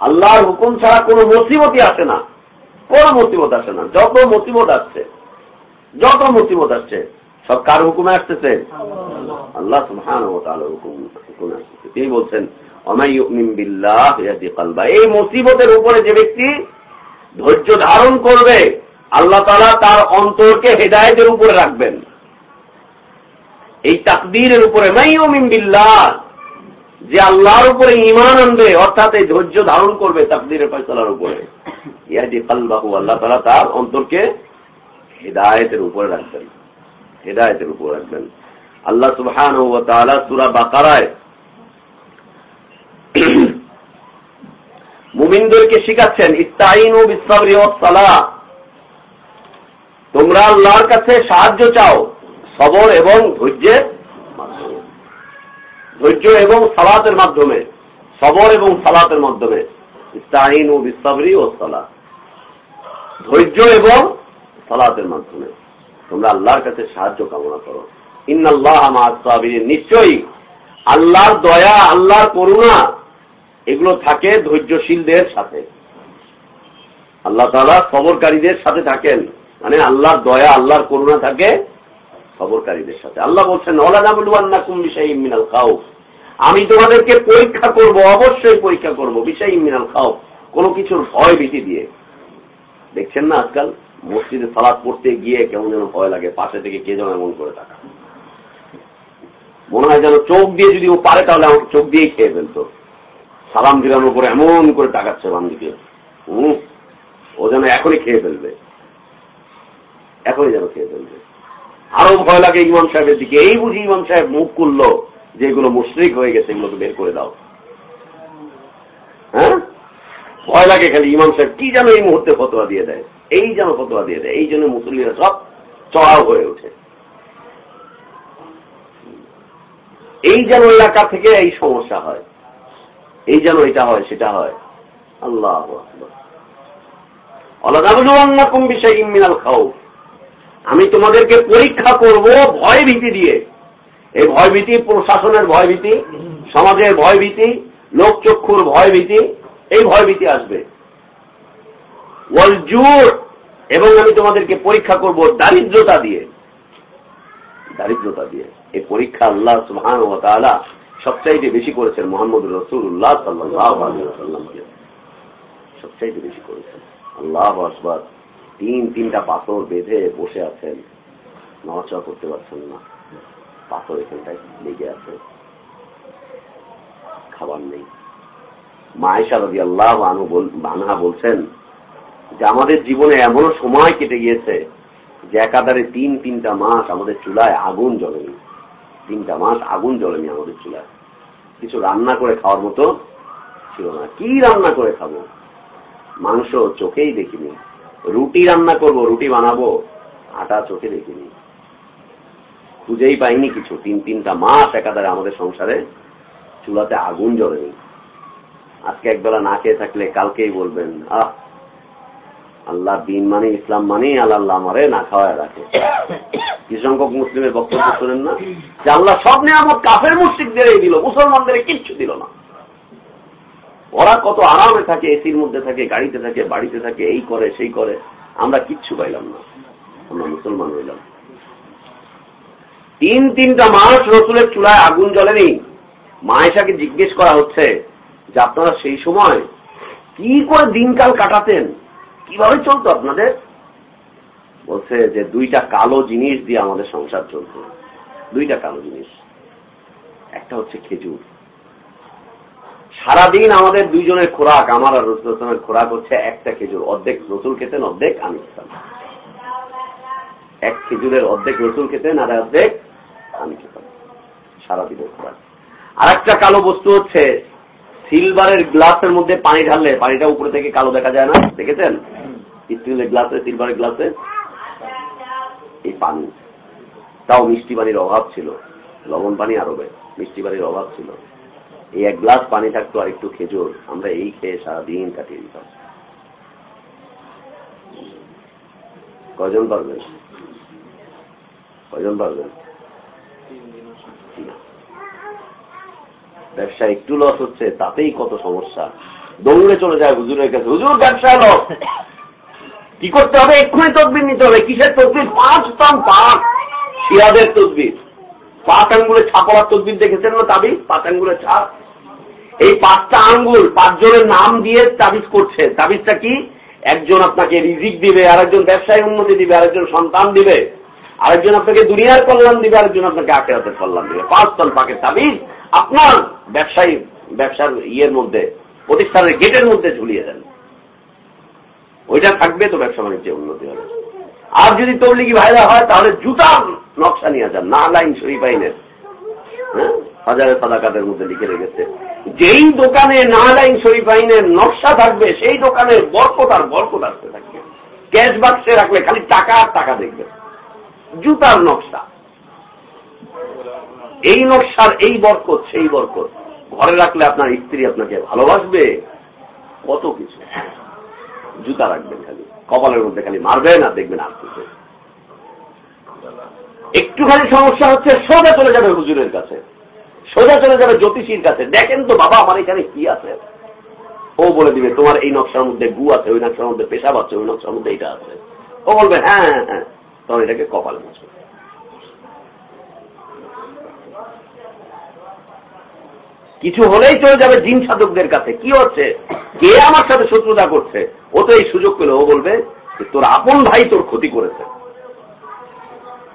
আল্লাহর হুকুম ছাড়া কোন মুসিবতই আসে না। কোন মুসিবত আসে না। যত মুসিবত আসছে, যত মুসিবত আসছে, সব কার হুকুমে আসতেছে? আল্লাহ সুহান হুকুমে আসতেছে। তিনি বলছেন এই মুসিবতের উপরে যে ব্যক্তি ধৈর্য ধারণ করবে, আল্লাহ তালা তার অন্তরকে হেদায়তের উপরে রাখবেন। এই তাকদীরের উপরে বিল্লাহ। যে আল্লাহর উপরে ইমান আনবে, অর্থাৎ এই ধৈর্য ধারণ করবে তাকদীরের ফয়সলার উপরে। আল্লাহ তালা তার অন্তরকে উপরে রাখবেন। উপরে রাখবেন। আল্লাহ ও সূরা বাকারায় মুমিনদেরকে শিখাচ্ছেন সালাহ। তোমরা আল্লাহর কাছে সাহায্য চাও, সবর এবং ধৈর্যের ধৈর্য এবং সালাতের মাধ্যমে, সবর এবং সালাতের মাধ্যমে। ইস্তাইনু বিসসাবরি ও সালাহ। ধৈর্য এবং সালাতের মাধ্যমে। তোমরা আল্লাহর কাছে সাহায্য কামনা করো। ইন্নাল্লাহ নিশ্চয়ই আল্লাহর দয়া, আল্লাহর করুণা, এগুলো থাকে ধৈর্যশীলদের সাথে। আল্লাহ তালা খবরকারীদের সাথে থাকেন। মানে আল্লাহর দয়া, আল্লাহর করুণা থাকে খবরকারীদের সাথে। আল্লাহ বলছেন মিনাল খাও আমি তোমাদেরকে পরীক্ষা করব, অবশ্যই পরীক্ষা করব বিষয় মিনাল খাও কোনো কিছুর ভয় ভীতি দিয়ে। দেখছেন না আজকাল? মসজিদে সালাদ পড়তে গিয়ে কেমন যেন ভয় লাগে, পাশে থেকে কে যেন এমন করে টাকা মনে হয় যেন চোখ দিয়ে যদি ও পারে তাহলে আমাকে চোখ দিয়েই খেয়ে ফেলতো। সালাম গিরানোর উপরে এমন করে টাকাচ্ছে বাম দিকে হম ও যেন এখনই খেয়ে ফেলবে। এখনই যেন খেয়ে ফেলবে। আরও ভয় লাগে ইমাম সাহেবের দিকে। এই বুঝি ইমাম সাহেব মুখ করল যে এগুলো মুশ্রিক হয়ে গেছে, এগুলোকে বের করে দাও। হ্যাঁ? ভয় লাগে খালি, ইমাম সাহেব কি যেন এই মুহূর্তে ফতোয়া দিয়ে দেয়? এই যেন ফতোয়া দিয়ে দেয়, এই জন্য মুসলিমরা সব চড়াও হয়ে ওঠে। এই যেন এলাকা থেকে এই সমস্যা হয়, এই যেন এটা হয়, সেটা হয়। আল্লাহ আমি তোমাদেরকে পরীক্ষা করব ভয় ভীতি দিয়ে। এই ভয় ভীতি প্রশাসনের ভয় ভীতি সমাজের ভয় ভীতি লোকচক্ষুর ভয় ভীতি এই ভয় ভীতি আসবে এবং আমি তোমাদেরকে পরীক্ষা করব দারিদ্রতা দিয়ে। দারিদ্রতা দিয়ে। এই পরীক্ষা আল্লাহ সুহান ও তালা সবচাইতে বেশি করেছেন মোহাম্মদ রসুল্লাহ সাল্লাহামকে সবচাইতে বেশি করেছেন। আল্লাহ আসবাদ তিন, তিনটা পাথর বেঁধে বসে আছেন। নড়াচড়া করতে পারছেন না। পাথর এখানটায় লেগে আছে। খাবার নেই। মায়েশা রবি আল্লাহ আনহা বলছেন যে আমাদের জীবনে এমনও সময় কেটে গিয়েছে যে একাধারে তিন, তিনটা মাস আমাদের চুলায় আগুন জ্বলেনি। তিনটা মাস আগুন জ্বলেনি আমাদের চুলায়। কিছু রান্না করে খাওয়ার মতো ছিল না। কি রান্না করে খাব? মাংস চোখেই দেখিনি। রুটি রান্না করব, রুটি বানাবো, আটা চোখে দেখিনি। খুঁজেই পাইনি কিছু। তিন, তিনটা মাস একাধারে আমাদের সংসারে চুলাতে আগুন জ্বলেনি। আজকে একবেলা না খেয়ে থাকলে কালকেই বলবেন, আহ, আল্লাহ দিন মানে ইসলাম মানে আল্লাহ আমারে না খাওয়ায় রাখে। কি সংখ্যক মুসলিমের বক্তব্য শোনেন না, যে আল্লাহ সব নিয়ামত কাফের মুসিকদেরই দিল মুসলমানদের কিচ্ছু দিল না। ওরা কত আরামে থাকে, এসির মধ্যে থাকে, গাড়িতে থাকে, বাড়িতে থাকে, এই করে, সেই করে, আমরা কিচ্ছু পাইলাম না। আমরা মুসলমান হইলাম। তিন তিনটা মাস রসুলের চুলায় আগুন জ্বলেনি মায়েশাকে জিজ্ঞেস করা হচ্ছে যে আপনারা সেই সময় কি করে দিনকাল কাটাতেন? কীভাবে চলতো আপনাদের? বলছে যে দুইটা কালো জিনিস দিয়ে আমাদের সংসার চলত। দুইটা কালো জিনিস। একটা হচ্ছে খেজুর। সারাদিন আমাদের দুইজনের খোরাক, আমার আর রসুলের খোরাক হচ্ছে একটা খেজুর। অর্ধেক রসুল খেতেন, অর্ধেক আমি খেতাম। এক খেজুরের অর্ধেক রসুল খেতেন আর অর্ধেক আমি খেতাম। সারাদিনের খোরাক। আর একটা কালো বস্তু হচ্ছে সিলভারের গ্লাসের মধ্যে পানি ঢাললে পানিটা উপরে থেকে কালো দেখা যায় না? দেখেছেন? স্টিলের গ্লাসে সিলভারের গ্লাসে? এই পানি। তাও মিষ্টি পানির অভাব ছিল। লবণ পানি আরবে মিষ্টি পানির অভাব ছিল। এই এক গ্লাস পানি থাকতো আর একটু খেজুর। আমরা এই খেয়ে সারাদিন কাটিয়ে দিতাম। কজন পারবেন? কজন পারবেন? ব্যবসা একটু লস হচ্ছে, তাতেই কত সমস্যা। দৌড়ে চলে যায় হুজুরের কাছে, হুজুর, ব্যবসা লস কি করতে হবে? এক্ষুনি তদবির নিতে হবে। কিসের তদবির? পাঁচ টান পাঁচ। শিয়াদের তদবির। পাঁচ আঙ্গুলের ছাপড়ার তদবির দেখেছেন না তাবিজ পাঁচ আঙ্গুলের ছাপ। এই পাঁচটা আঙ্গুল, পাঁচজনের নাম দিয়ে তাবিজ করছে। তাবিজটা কি? একজন আপনাকে রিজিক দিবে, আরেকজন ব্যবসায় উন্নতি দিবে, আরেকজন সন্তান দিবে। আরেকজন আপনাকে দুনিয়ার কল্যাণ দিবে, আরেকজন আপনাকে আখেরাতের কল্যাণ দিবে। পাঁচ তন পাকে তাবিজ আপনার ব্যবসায়ী, ব্যবসার ইয়ের মধ্যে, প্রতিষ্ঠানের গেটের মধ্যে ঝুলিয়ে দেন। ওইটা থাকবে তো ব্যবসা বাণিজ্যে উন্নতি হবে। আর যদি তবলিগি ভাইরা হয়, তাহলে জুতার নকশা নিয়ে যান, না লাইন শরীফ আইনের। হ্যাঁ? হাজারে সাদাকাতের মধ্যে লিখে রেখেছে। যেই দোকানে না লাইন শরীফ আইনের নকশা থাকবে, সেই দোকানের বরকত আর বরকত আসতে থাকবে। ক্যাশ বাক্সে রাখলে খালি টাকা আর টাকা দেখবে। জুতার নকশা। এই নকশার এই বরকত, সেই বরকত। ঘরে রাখলে আপনার স্ত্রী আপনাকে ভালোবাসবে? কত কিছু। জুতা রাখবেন খালি। কপালের মধ্যে খালি মারবেন আর দেখবেন আর কিছু। একটুখানি সমস্যা হচ্ছে, সোজা চলে যাবে হুজুরের কাছে। সোজা চলে যাবে জ্যোতিষীর কাছে। দেখেন তো বাবা, আমার এখানে কি আছে? ও বলে দিবে, তোমার এই নকশার মধ্যে গু আছে, ওই নকশার মধ্যে পেশাব আছে, ওই নকশার মধ্যে এটা আছে। ও বলবে হ্যাঁ হ্যাঁ হ্যাঁ। তখন এটাকে কপালে মুছবে কিছু হলেই চলে যাবে জিন সাধকদের কাছে। কি হচ্ছে? কে আমার সাথে শত্রুতা করছে? ও তো এই সুযোগ পেলে। ও বলবে তোর আপন ভাই তোর ক্ষতি করেছে।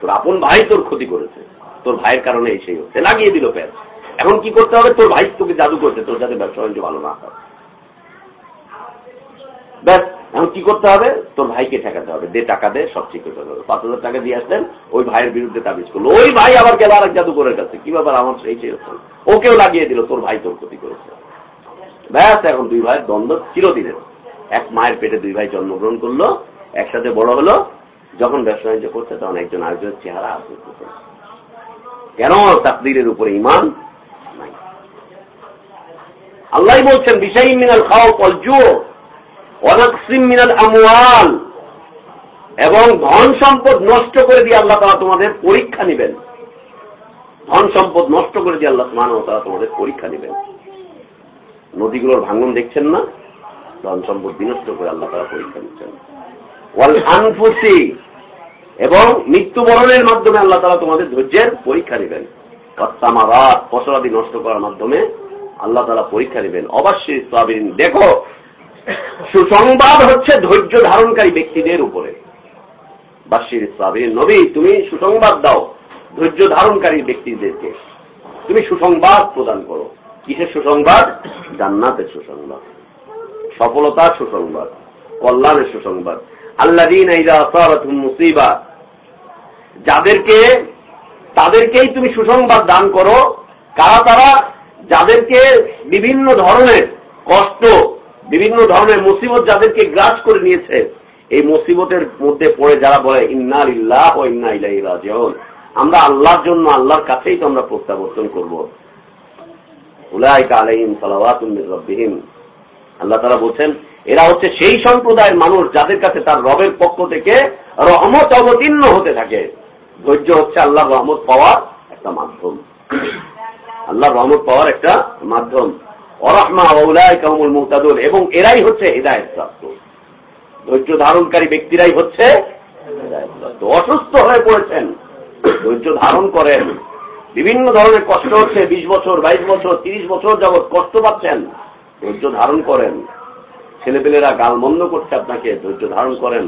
তোর আপন ভাই তোর ক্ষতি করেছে। তোর ভাইয়ের কারণে এই সেই হচ্ছে। লাগিয়ে দিল প্যাচ। এখন কি করতে হবে? তোর ভাই তোকে জাদু করছে। তোর যাতে ব্যবসা বাণিজ্য ভালো না হয়। ব্যাস, এখন কি করতে হবে? তোর ভাইকে ঠেকাতে হবে। দে টাকা দে, সব ঠিক করতে হবে পাঁচ হাজার টাকা দিয়ে আসলেন, ওই ভাইয়ের বিরুদ্ধে তাবিজ করল। ওই ভাই আবার গেল আরেক জাদুকরের কাছে। কি ব্যাপার? আমার সেই ওকেও লাগিয়ে দিল, তোর ভাই তোর ক্ষতি করেছে। ব্যাস, এখন দুই ভাইয়ের দ্বন্দ্ব চিরদিনের। এক মায়ের পেটে দুই ভাই জন্মগ্রহণ করল, একসাথে বড় হলো। যখন ব্যবসা বাণিজ্য করছে, তখন একজন আরেকজনের চেহারা আসতে কেন? তাকদিরের উপরে ইমান আল্লাহ বলছেন বিষয় মিনাল খাও পলজু অনাকসিম এবং ধন সম্পদ নষ্ট করে দিয়ে আল্লাহ তারা তোমাদের পরীক্ষা নেবেন। ধন সম্পদ নষ্ট করে দিয়ে আল্লাহ মান তারা তোমাদের পরীক্ষা নেবেন। নদীগুলোর ভাঙন দেখছেন না? ধন সম্পদ বিনষ্ট করে আল্লাহ তারা পরীক্ষা নিচ্ছেন। ওয়াল আনফুসি। এবং মৃত্যুবরণের মাধ্যমে আল্লাহ তারা তোমাদের ধৈর্যের পরীক্ষা নেবেন। রাত ফসলাদি নষ্ট করার মাধ্যমে আল্লাহ তারা পরীক্ষা নেবেন। অবশ্যই দেখো সুসংবাদ হচ্ছে ধৈর্য ধারণকারী ব্যক্তিদের উপরে। বাসির সাবিন নবী, তুমি সুসংবাদ দাও ধৈর্য ধারণকারী ব্যক্তিদেরকে। তুমি সুসংবাদ প্রদান করো। কিসের সুসংবাদ? জান্নাতের সুসংবাদ। সফলতার সুসংবাদ। কল্যাণের সুসংবাদ। আল্লাহ মুসিবা। যাদেরকে, তাদেরকেই তুমি সুসংবাদ দান করো, কারা তারা যাদেরকে বিভিন্ন ধরনের কষ্ট বিভিন্ন ধরনের মুসিবত যাদেরকে গ্রাস করে নিয়েছে, এই মুসিবতের মধ্যে পড়ে যারা বলে ইন্নার ইল্লাহ ও ইন্না যেমন আমরা আল্লাহর জন্য আল্লাহর কাছেই তো আমরা প্রত্যাবর্তন করব। আল্লাহ তারা বলছেন, এরা হচ্ছে সেই সম্প্রদায়ের মানুষ যাদের কাছে তার রবের পক্ষ থেকে রহমত অবতীর্ণ হতে থাকে। ধৈর্য হচ্ছে আল্লাহ রহমত পাওয়ার একটা মাধ্যম। আল্লাহ রহমত পাওয়ার একটা মাধ্যম। অরহমা এবং এরাই হচ্ছে হৃদায়ত প্রাপ্ত ধৈর্য ধারণকারী ব্যক্তিরাই হচ্ছে অসুস্থ হয়ে পড়েছেন, ধৈর্য ধারণ করেন। বিভিন্ন ধরনের কষ্ট হচ্ছে, বিশ বছর, বাইশ বছর, তিরিশ বছর যাবৎ কষ্ট পাচ্ছেন, ধৈর্য ধারণ করেন। ছেলেপেলেরা গাল মন্দ করছে আপনাকে, ধৈর্য ধারণ করেন।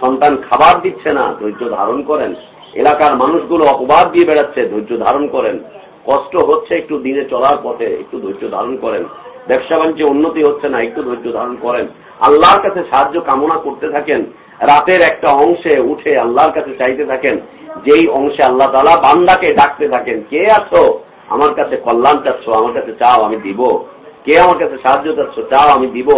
সন্তান খাবার দিচ্ছে না, ধৈর্য ধারণ করেন। এলাকার মানুষগুলো অপবাদ দিয়ে বেড়াচ্ছে, ধৈর্য ধারণ করেন। কষ্ট হচ্ছে একটু দিনে চলার পথে, একটু ধৈর্য ধারণ করেন। ব্যবসা বাণিজ্যে উন্নতি হচ্ছে না, একটু ধৈর্য ধারণ করেন। আল্লাহর কাছে সাহায্য কামনা করতে থাকেন। রাতের একটা অংশে উঠে আল্লাহর কাছে চাইতে থাকেন। যেই অংশে আল্লাহ তালা বান্দাকে ডাকতে থাকেন, কে আছো? আমার কাছে কল্যাণ চাচ্ছ, আমার কাছে চাও, আমি দিব। কে আমার কাছে সাহায্য চাচ্ছ, চাও, আমি দিব।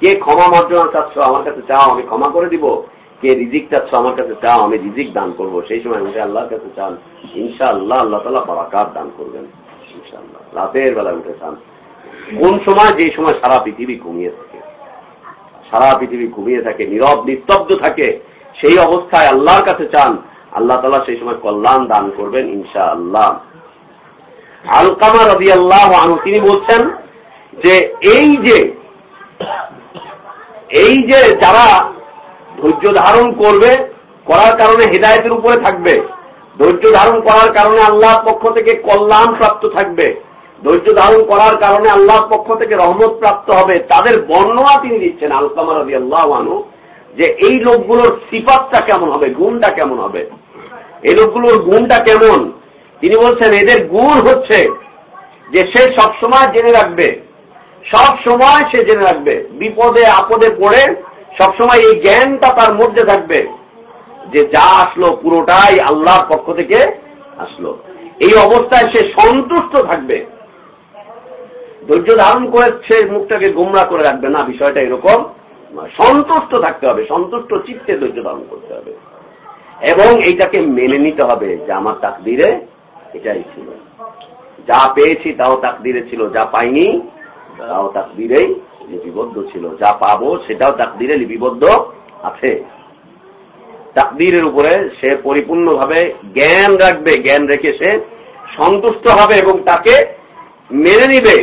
কে ক্ষমা মার্জনা চাচ্ছ, আমার কাছে চাও, আমি ক্ষমা করে দিব। কে রিজিক চাচ্ছ আমার কাছে চাও, আমি রিজিক দান করব। সেই সময় উঠে আল্লাহর কাছে চান। ইনশা আল্লাহ আল্লাহ তালা বারাকাত দান করবেন। ইনশাআল্লাহ। রাতের বেলা উঠে চান। কোন সময়? যে সময় সারা পৃথিবী ঘুমিয়ে থাকে। সারা পৃথিবী ঘুমিয়ে থাকে, নীরব, নিস্তব্ধ থাকে, সেই অবস্থায় আল্লাহর কাছে চান। আল্লাহ তালা সেই সময় কল্যাণ দান করবেন ইনশা আল্লাহ আলকামা রবি আল্লাহ তিনি বলছেন যে এই যে এই যে যারা ধৈর্য ধারণ করবে, করার কারণে হৃদায়তের উপরে থাকবে। ধৈর্য ধারণ করার কারণে আল্লাহর পক্ষ থেকে কল্যাণ প্রাপ্ত থাকবে। ধৈর্য ধারণ করার কারণে আল্লাহর পক্ষ থেকে রহমত প্রাপ্ত হবে। তাদের বর্ণনা তিনি দিচ্ছেন আলকামা রবি আল্লাহ আনু যে এই লোকগুলোর সিপাতটা কেমন হবে, গুণটা কেমন হবে? এই লোকগুলোর গুণটা কেমন? তিনি বলছেন, এদের গুণ হচ্ছে যে সে সব সময় জেনে রাখবে। সব সময় সে জেনে রাখবে। বিপদে আপদে পড়ে সব সময় এই জ্ঞানটা তার মধ্যে থাকবে যে যা আসলো পুরোটাই আল্লাহর পক্ষ থেকে আসলো। এই অবস্থায় সে সন্তুষ্ট থাকবে। ধৈর্য ধারণ করে সে মুখটাকে গুমরা করে রাখবে। না, বিষয়টা এরকম সন্তুষ্ট থাকতে হবে, সন্তুষ্ট চিত্তে ধৈর্য ধারণ করতে হবে। এবং এইটাকে মেনে নিতে হবে যে আমার তাকদিরে এটাই ছিল। যা পেয়েছি তাও তাকদিরে ছিল, যা পাইনি তাও তাকদিরেই লিপিবদ্ধ ছিল। যা পাবো সেটাও তাকদিরে লিপিবদ্ধ আছে। তাকদিরের উপরে সে পরিপূর্ণভাবে জ্ঞান রাখবে, জ্ঞান রেখে সে সন্তুষ্ট হবে এবং তাকে মেনে নিবে।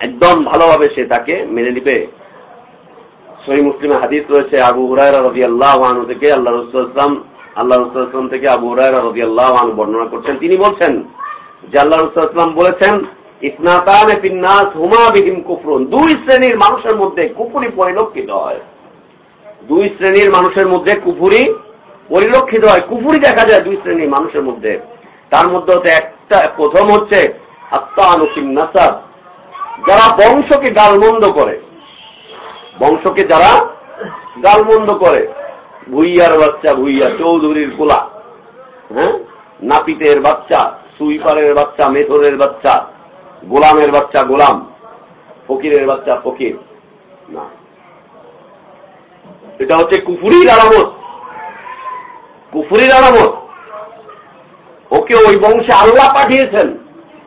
একদম ভালোভাবে সে তাকে মেনে নিবে। সহি মুসলিমে হাদিস রয়েছে, আবু হুরায়রা রবি আল্লাহ থেকে আল্লাহ রসুলাম আল্লাহ রসুলাম থেকে আবু হুরায়রা রবি আল্লাহ বর্ণনা করছেন। তিনি বলছেন যে আল্লাহ রসুলাম বলেছেন ইসনাতান হুমা বিহীন কুফরুন। দুই শ্রেণির মানুষের মধ্যে কুফুরি পরিলক্ষিত হয়। দুই শ্রেণির মানুষের মধ্যে কুফুরি পরিলক্ষিত হয়। কুফুরি দেখা যায় দুই শ্রেণির মানুষের মধ্যে। তার মধ্যে একটা, প্রথম হচ্ছে আত্মানুকিম যারা বংশকে গালমন্দ করে। বংশকে যারা গালমন্দ করে। ভুইয়ার বাচ্চা, ভুইয়া, চৌধুরীর কোলা হ্যাঁ? নাপিতের বাচ্চা, সুইপারের বাচ্চা, মেথরের বাচ্চা। গোলামের বাচ্চা গোলাম, ফকিরের বাচ্চা ফকির। না। এটা হচ্ছে কুফুরির আলামত। কুফুরির আলামত। ওকে ওই বংশে আল্লাহ পাঠিয়েছেন।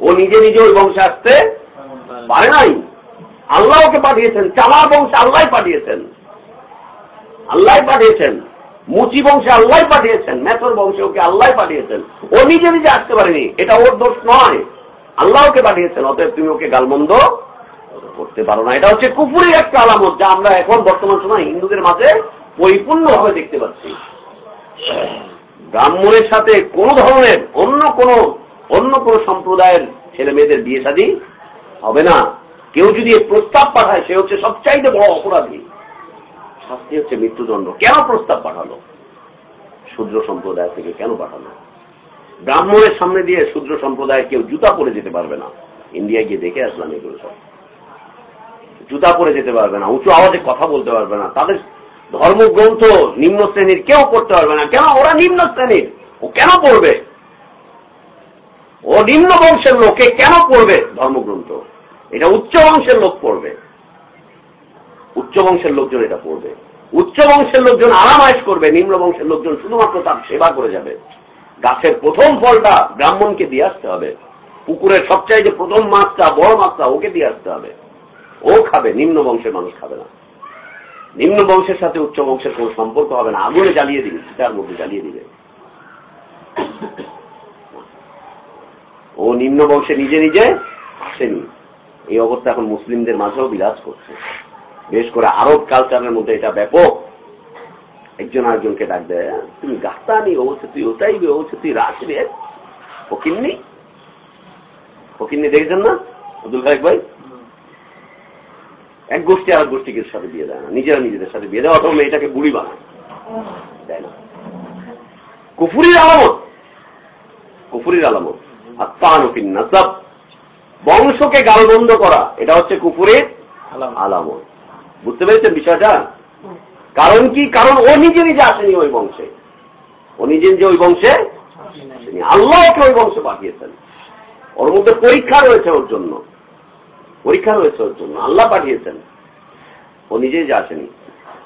ও নিজে নিজে ওই বংশে আসতে পারে নাই। আল্লাহ ওকে পাঠিয়েছেন। চালার বংশে আল্লাহ পাঠিয়েছেন। আল্লাহ পাঠিয়েছেন। মুচি বংশে আল্লাহ পাঠিয়েছেন। মেথর বংশে ওকে আল্লাহ পাঠিয়েছেন। ও নিজে নিজে আসতে পারেনি। এটা ওর দোষ নয়। আল্লাহ ওকে পাঠিয়েছেন অতএব তুমি ওকে গালমন্দ করতে পারো না। এটা হচ্ছে কুপুরের একটা আলামত যা আমরা এখন বর্তমান সময় হিন্দুদের মাঝে পরিপূর্ণভাবে দেখতে পাচ্ছি। ব্রাহ্মণের সাথে কোন ধরনের অন্য কোন অন্য কোন সম্প্রদায়ের ছেলে মেয়েদের বিয়ে শাদী হবে না। কেউ যদি প্রস্তাব পাঠায়, সে হচ্ছে সবচাইতে বড় অপরাধী। শাস্তি হচ্ছে মৃত্যুদণ্ড। কেন প্রস্তাব পাঠালো? শূদ্র সম্প্রদায় থেকে কেন পাঠালো? ব্রাহ্মণের সামনে দিয়ে শূদ্র সম্প্রদায়ের কেউ জুতা পরে যেতে পারবে না। ইন্ডিয়ায় গিয়ে দেখে আসলাম এগুলো সব। জুতা পরে যেতে পারবে না, উঁচু আওয়াজে কথা বলতে পারবে না। তাদের ধর্মগ্রন্থ নিম্ন শ্রেণির কেউ পড়তে পারবে না। কেন? ওরা নিম্ন শ্রেণির। ও কেন পড়বে? ও নিম্ন বংশের লোকে কেন পড়বে ধর্মগ্রন্থ? এটা উচ্চ বংশের লোক পড়বে। উচ্চ বংশের লোকজন এটা পড়বে। উচ্চ বংশের লোকজন আরামায়স করবে। নিম্ন বংশের লোকজন শুধুমাত্র তার সেবা করে যাবে। গাছের প্রথম ফলটা ব্রাহ্মণকে দিয়ে আসতে হবে। পুকুরের সবচেয়ে যে প্রথম মাছটা, বড় মাছটা, ওকে দিয়ে আসতে হবে। ও খাবে, নিম্ন বংশের মানুষ খাবে না। নিম্ন বংশের সাথে উচ্চ বংশের কোন সম্পর্ক হবে না। আগুনে জ্বালিয়ে দিবে সেটার মধ্যে জ্বালিয়ে দিবে। ও নিম্ন বংশে নিজে নিজে আসেনি। এই অবস্থা এখন মুসলিমদের মাঝেও বিরাজ করছে। বেশ করে আরব কালচারের মধ্যে এটা ব্যাপক একজন আরেকজনকে ডাক দেয় তুমি গাস্তানি ও হচ্ছে তুই ওটাই ও হচ্ছে তুই রাস রে ফকিন্নি? ফকিন্নি দেখেছেন না? আব্দুল খালেক ভাই? এক গোষ্ঠী আর গোষ্ঠীকে সাথে বিয়ে দেয় না নিজেরা নিজেদের সাথে বিয়ে দেয় অথবা মেয়েটাকে বুড়ি বানায়। দেয় না। কুফুরির আলামত। কুফুরির আলামত। আত্মানুফিন নাসাব। বংশকে গালবন্ধ করা এটা হচ্ছে কুফুরের আলামত। বুঝতে পেরেছেন বিষয়টা? কারণ কি? কারণ ও নিজে নিজে আসেনি ওই বংশে। ও নিজে নিজে ওই বংশে আসেনি। আল্লাহ ওকে ওই বংশে পাঠিয়েছেন। ওর মধ্যে পরীক্ষা রয়েছে ওর জন্য। পরীক্ষা রয়েছে ওর জন্য। আল্লাহ পাঠিয়েছেন। ও নিজেই যে আসেনি।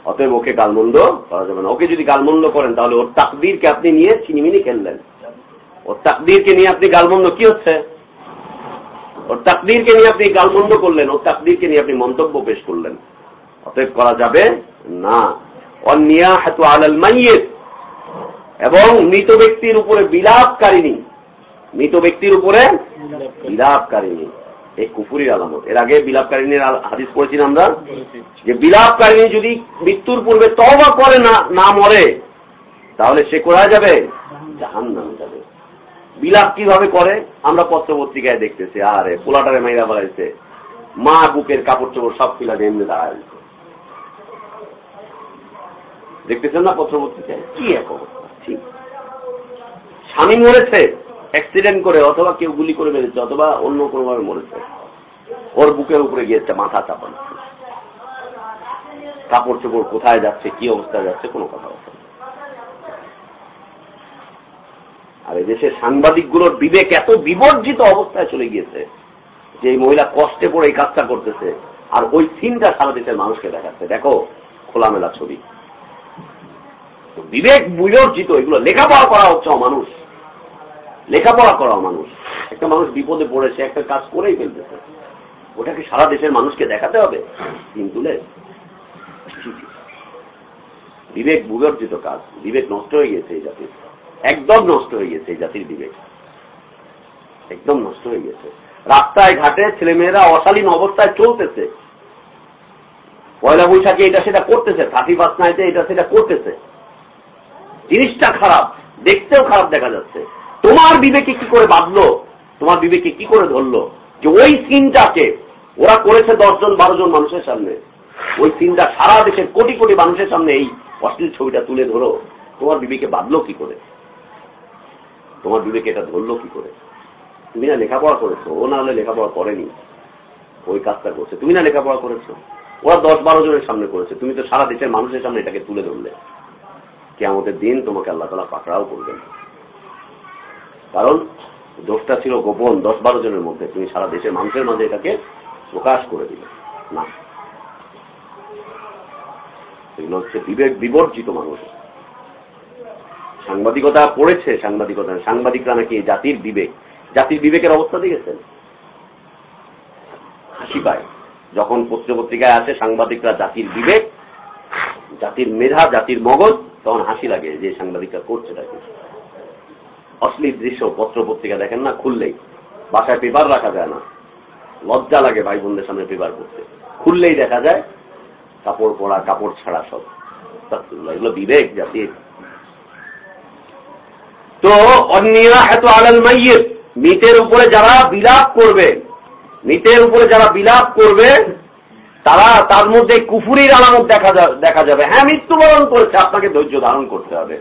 অতএব ওকে গালমন্দ করা যাবে না। ওকে যদি গালমন্দ করেন, তাহলে ওর তাকদিরকে আপনি নিয়ে চিনিমিনি খেললেন। ওর তাকদিরকে নিয়ে আপনি গালমন্দ কি হচ্ছে? ওর তাকদিরকে নিয়ে আপনি গালমন্দ করলেন। ওর তাকদিরকে নিয়ে আপনি মন্তব্য পেশ করলেন। অতএব করা যাবে না। অনিয়া হেত আলাল মাইয়ের এবং মৃত ব্যক্তির উপরে বিলাপকারিনী। মৃত ব্যক্তির উপরে বিলাপকারিনী। এই কুফুরির আলামত। এর আগে বিলাপকারিনীর হাদিস আমরা? যে বিলাপকারিনী যদি মৃত্যুর পূর্বে তবা করে না না মরে তাহলে সে কোথায় যাবে? জাহান নামে যাবে। বিলাপ কীভাবে করে? আমরা পত্র পত্রিকায় দেখতেছি। আরে পোলাটারে মাইরা বাড়াইছে মা বুকের কাপড় চোপড় সব ফিলা এমনি দাঁড়ায় দেখতেছেন না পত্রপত্রিকায়? কি এক অবস্থা? ঠিক স্বামী মরেছে অ্যাক্সিডেন্ট করে, অথবা কেউ গুলি করে মেরেছে, অথবা অন্য কোনোভাবে মরেছে। ওর বুকের উপরে গিয়েছে মাথা চাপানো। কাপড় চোপড় কোথায় যাচ্ছে, কি অবস্থায় যাচ্ছে, কোনো কথা হচ্ছে আর এই দেশের সাংবাদিকগুলোর বিবেক এত বিবর্জিত অবস্থায় চলে গিয়েছে যে এই মহিলা কষ্টে পড়ে এই কাজটা করতেছে। আর ওই সিনটা সারা দেশের মানুষকে দেখাচ্ছে। দেখো, খোলামেলা ছবি। বিবেক বিবর্জিত এগুলো লেখাপড়া করা হচ্ছে মানুষ লেখাপড়া করা মানুষ একটা মানুষ বিপদে পড়েছে, একটা কাজ করেই ফেলতেছে। ওটাকে সারা দেশের মানুষকে দেখাতে হবে। দিন তুলে। বিবেক বিবর্জিত কাজ। বিবেক নষ্ট হয়ে গেছে এই জাতির। একদম নষ্ট হয়ে গেছে এই জাতির বিবেক। একদম নষ্ট হয়ে গেছে রাস্তায় ঘাটে ছেলেমেয়েরা অশালীন অবস্থায় চলতেছে। পয়লা বৈশাখে এটা সেটা করতেছে, থার্টি ফার্স্ট নাইটে এটা সেটা করতেছে। জিনিসটা খারাপ, দেখতেও খারাপ দেখা যাচ্ছে। তোমার বিবেকে কি করে বাঁধলো? তোমার বিবেকে কি করে ধরলো? যে ওই সিনটাকে ওরা করেছে দশজন বারো জন মানুষের সামনে। ওই সিনটা সারা দেশের কোটি কোটি মানুষের সামনে এই অশ্লীল ছবিটা তুলে ধরো। তোমার বিবেকে বাঁধলো কি করে? তোমার বিবেকে এটা ধরলো কি করে? তুমি না লেখাপড়া করেছ, ও না হলে লেখাপড়া করেনি। ওই কাজটা করছে। তুমি না লেখাপড়া করেছ। ওরা দশ, বারো জনের সামনে করেছে। তুমি তো সারা দেশের মানুষের সামনে এটাকে তুলে ধরলে। কে আমাদের দিন তোমাকে আল্লাহ তালা পাকড়াও করবেন। কারণ দোষটা ছিল গোপন দশ বারো জনের মধ্যে। তুমি সারা দেশের মানুষের মাঝে এটাকে প্রকাশ করে দিলে। না। এগুলো হচ্ছে বিবেক বিবর্জিত মানুষ। সাংবাদিকতা পড়েছে, সাংবাদিকতা সাংবাদিকরা নাকি জাতির বিবেক। জাতির বিবেকের অবস্থা দেখেছেন? হাসি পায়। যখন পত্রপত্রিকায় আছে সাংবাদিকরা জাতির বিবেক, জাতির মেধা, জাতির মগজ তখন হাসি লাগে যে সাংবাদিকরা করছে তাকে। অশ্লীল দৃশ্য পত্র পত্রিকা দেখেন না, খুললেই। বাসায় পেপার রাখা যায় না। লজ্জা লাগে ভাই বোনদের সামনে পেপার পড়তে। খুললেই দেখা যায় কাপড় পরা, কাপড় ছাড়া সব। এগুলো বিবেক জাতির তো অন্যরা এত আলাল মাইয়ের মৃতের উপরে যারা বিলাপ করবে, মৃতের উপরে যারা বিলাপ করবে তারা তার মধ্যে কুফুরির আলামত দেখা দেখা যাবে। হ্যাঁ মৃত্যুবরণ করেছে, আপনাকে ধৈর্য ধারণ করতে হবে।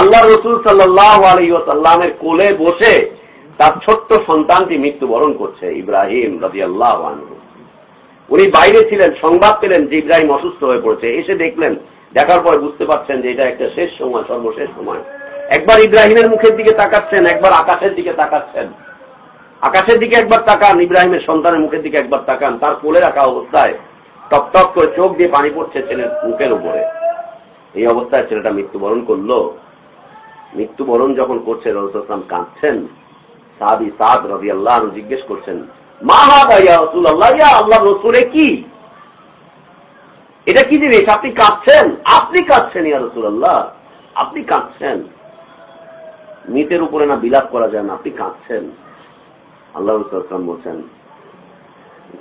আল্লাহ রসুল সাল্লাহ আলহিসাল্লামের কোলে বসে তার ছোট্ট সন্তানটি মৃত্যুবরণ করছে, ইব্রাহিম রাজি আল্লাহ উনি বাইরে ছিলেন, সংবাদ পেলেন যে ইব্রাহিম অসুস্থ হয়ে পড়েছে। এসে দেখলেন, দেখার পরে বুঝতে পারছেন যে এটা একটা শেষ সময়, সর্বশেষ সময়। একবার ইব্রাহিমের মুখের দিকে তাকাচ্ছেন, একবার আকাশের দিকে তাকাচ্ছেন। আকাশের দিকে একবার তাকান, ইব্রাহিমের সন্তানের মুখের দিকে একবার তাকান, তার কোলে রাখা অবস্থায় টপ করে চোখ দিয়ে পানি পড়ছে ছেলের মুখের উপরে। এই অবস্থায় ছেলেটা মৃত্যুবরণ করল। মৃত্যুবরণ যখন করছে রসুলাম কাঁদছেন। সাহাবি সাদ রবি আল্লাহ জিজ্ঞেস করছেন, মা হা রসুল আল্লাহ ইয়া আল্লাহ রসুলে কি? এটা কি জিনিস? আপনি কাঁদছেন? আপনি কাঁদছেন ইয়া রসুল আল্লাহ আপনি কাঁদছেন। মৃতের উপরে না বিলাপ করা যায় না, আপনি কাঁদছেন। আল্লাহ রসুলাম বলছেন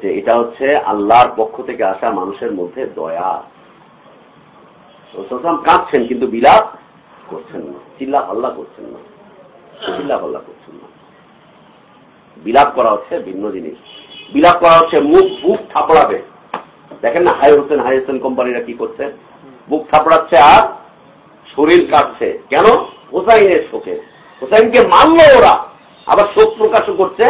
যে এটা হচ্ছে আল্লাহর পক্ষ থেকে আসা মানুষের মধ্যে দয়া। রসুলাম কাঁদছেন, কিন্তু বিলাপ করছেন না চিল্লা পাল্লা করছেন না চিল্লা পাল্লা করছেন না। বিলাপ করা হচ্ছে ভিন্ন জিনিস। বিলাপ করা হচ্ছে মুখ, বুক থাপড়াবে। দেখেন না হাই হোসেন হাই হোসেন কোম্পানিরা কি করছে? বুক থাপড়াচ্ছে আর শরীর কাটছে কেন? হোসাইনের শোকে। হোসাইনকে মানলো ওরা। আবার শোক প্রকাশও করছে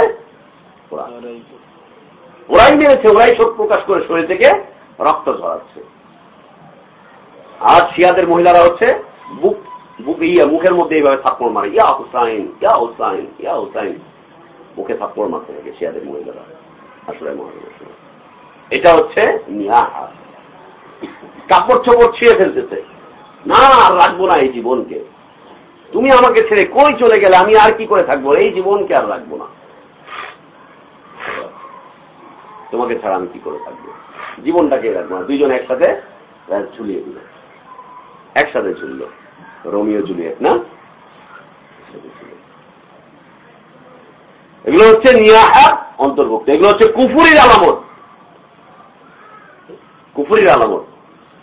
ওরাই। মেরেছে, ওরাই শোক প্রকাশ করে শরীর থেকে রক্ত ঝরাচ্ছে। আর শিয়াদের মহিলারা হচ্ছে বুক বুক ইয়া, মুখের মধ্যে এইভাবে থাপ্পড় মারে। ইয়া হুসাইন ইয়া হুসাইন ইয়া হুসাইন। মুখে থাপ্পড় মারতে থাকে শিয়াদের মহিলারা আসলে এটা হচ্ছে কাপড় চোপড় ছিঁড়ে ফেলতেছে। না রাখব না এই জীবনকে। তুমি আমাকে ছেড়ে কই চলে গেলে? আমি আর কি করে থাকব? এই জীবনকে আর রাখব না। তোমাকে ছাড়া আমি কি করে থাকব? জীবনটাকে রাখব না। দুইজন একসাথে ঝুলিয়ে দিল একসাথে ঝুলল। রোমিও, জুলিয়েট, না? এগুলো হচ্ছে নিয়াহা অন্তর্ভুক্ত। এগুলো হচ্ছে কুফুরির আলামত। কুফুরির আলামত।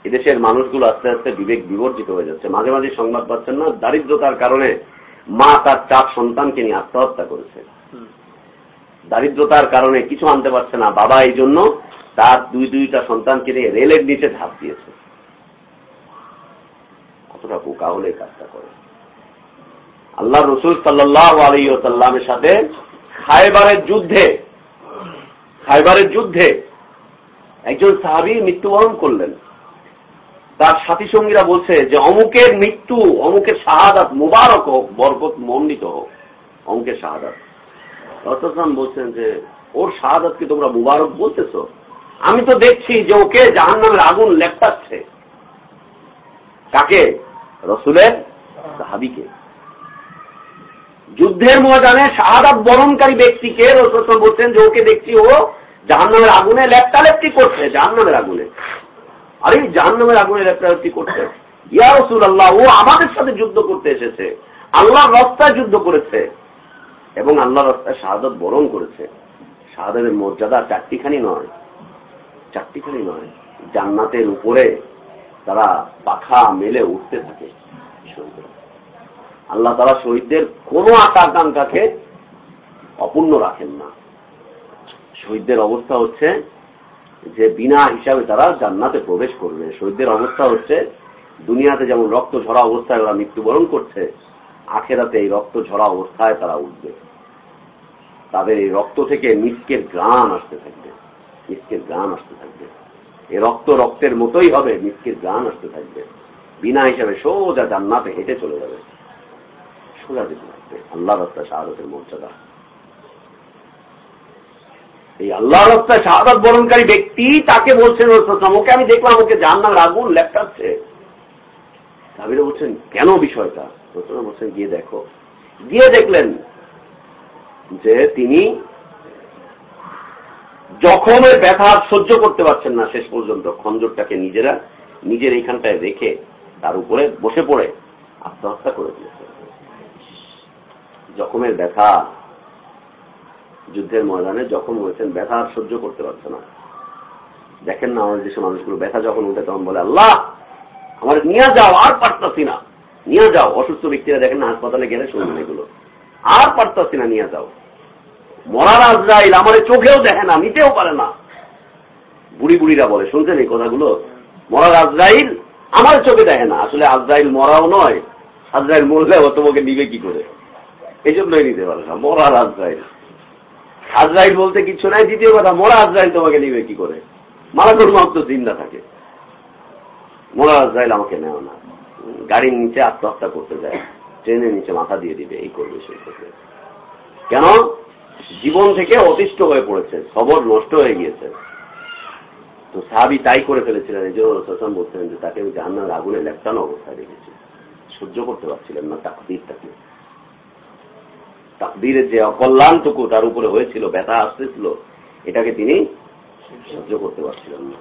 এদেশের মানুষগুলো আস্তে আস্তে বিবেক বিবর্জিত হয়ে যাচ্ছে। মাঝে মাঝে সংবাদ পাচ্ছেন না, দারিদ্রতার কারণে মা তার চার সন্তানকে নিয়ে আত্মহত্যা করেছে। দারিদ্রতার কারণে কিছু আনতে পারছে না, বাবা এই জন্য তার দুই দুইটা সন্তানকে নিয়ে রেলের নিচে ঝাঁপ দিয়েছে। কতটা বোকা হলে কাজটা করে। আল্লাহ রসুল সাল্লাহ সাথে খাইবারের যুদ্ধে খাইবারের যুদ্ধে একজন সাহাবি মৃত্যুবরণ করলেন। তার সাথী সঙ্গীরা বলছে যে, অমুকের মৃত্যু, অমুকের শাহাদাত মুবারক হোক, বরকত মন্ডিত হোক, অমুকের শাহাদাত। রসলাম বলছেন যে, ওর শাহাদাতকে তোমরা মুবারক বলতেছ? আমি তো দেখছি যে ওকে জাহান নামের আগুন লেপটাচ্ছে। কাকে? রসুলের সাহাবিকে। যুদ্ধের ময়দানে শাহাদাত বরণকারী ব্যক্তিকে রসুল বলছেন যে, ওকে দেখছি ও জাহান্নামের আগুনে লেপটালেপটি করছে, জাহান্নামের আগুনে। আরে জাহান্নামের আগুনে লেপটালেপটি করছে? ইয়া রসুল আল্লাহ ও আমাদের সাথে যুদ্ধ করতে এসেছে। আল্লাহ রাস্তায় যুদ্ধ করেছে। এবং আল্লাহ রাস্তায় শাহাদত বরণ করেছে। শাহাদের মর্যাদা চারটিখানি নয়। চারটিখানি নয়। জান্নাতের উপরে তারা পাখা মেলে উঠতে থাকে। আল্লাহ তারা শহীদদের কোন আকাঙ্ক্ষাকে অপূর্ণ রাখেন না। শহীদদের অবস্থা হচ্ছে যে বিনা হিসাবে তারা জান্নাতে প্রবেশ করবে। শহীদদের অবস্থা হচ্ছে, দুনিয়াতে যেমন রক্ত ঝরা অবস্থায় ওরা মৃত্যুবরণ করছে, আখেরাতে এই রক্ত ঝরা অবস্থায় তারা উঠবে। তাদের এই রক্ত থেকে মিসকের গ্রাম আসতে থাকবে, মিসকের গ্রাম আসতে থাকবে। এ রক্ত রক্তের মতোই হবে, মিসকের গ্রাম আসতে থাকবে। বিনা হিসাবে সোজা জান্নাতে হেঁটে চলে যাবে। সোজা যেতে থাকবে। আল্লাহ রাস্তা শাহাদতের মর্যাদা। এই আল্লাহ রাস্তায় শাহাদত বরণকারী ব্যক্তি তাকে বলছেন ওকে আমি দেখলাম, ওকে জান্নার আগুন লেপটাচ্ছে সাবিরা বলছেন, কেন বিষয়টা? বলছেন, গিয়ে দেখো। গিয়ে দেখলেন যে তিনি জখমের ব্যথা সহ্য করতে পারছেন না শেষ পর্যন্ত। খঞ্জরটাকে নিজেরা, নিজের এইখানটায় রেখে তার উপরে বসে পড়ে আত্মহত্যা করে দিয়েছে জখমের ব্যথা যুদ্ধের ময়দানে জখম হয়েছেন ব্যথা আর সহ্য করতে পারছে না। দেখেন না আমাদের যেসব মানুষগুলো, ব্যথা যখন উঠে তখন বলে, আল্লাহ, আমার নিয়ে যাও, আর পারতাছি না। নিয়ে যাও। অসুস্থ ব্যক্তিরা দেখেন না, হাসপাতালে গেলে শুনবেন এগুলো। আর পারতাছি না, নিয়ে যাও। মরার আজরাইল আমার চোখেও দেখে না, নিতেও পারে না। বুড়ি বুড়িরা বলে, শুনছেন এই কথাগুলো? মরার আজরাইল আমার চোখে দেখে না। আসলে আজরাইল মরাও নয়, আজরাইল মরলে তোমাকে নিবে কি করে? এই জন্যই নিতে পারে না, মরার আজরাইল। আজরাইল বলতে কিছু নাই, দ্বিতীয় কথা, মরা আজরাইল তোমাকে নিবে কি করে? মালাকুর মাত্র চিন্তা থাকে। মরা আজরাইল আমাকে নেও না। গাড়ির নিচে আত্মহত্যা করতে যায়। ট্রেনের নিচে মাথা দিয়ে দিবে, এই করবে, সেই করবে। কেন? জীবন থেকে অতিষ্ঠ হয়ে পড়েছে, সবর নষ্ট হয়ে গিয়েছে। তো সাহাবি তাই করে ফেলেছিলেন, এই জন্য শোষণ বলছিলেন যে তাকে আমি আগুনে লেপটানো অবস্থায় দেখেছি সহ্য করতে পারছিলেন না, তাকদিরটাকে। তাকদিরের যে অকল্যাণটুকু তার উপরে হয়েছিল, ব্যথা আসতেছিল, এটাকে তিনি সহ্য করতে পারছিলেন না।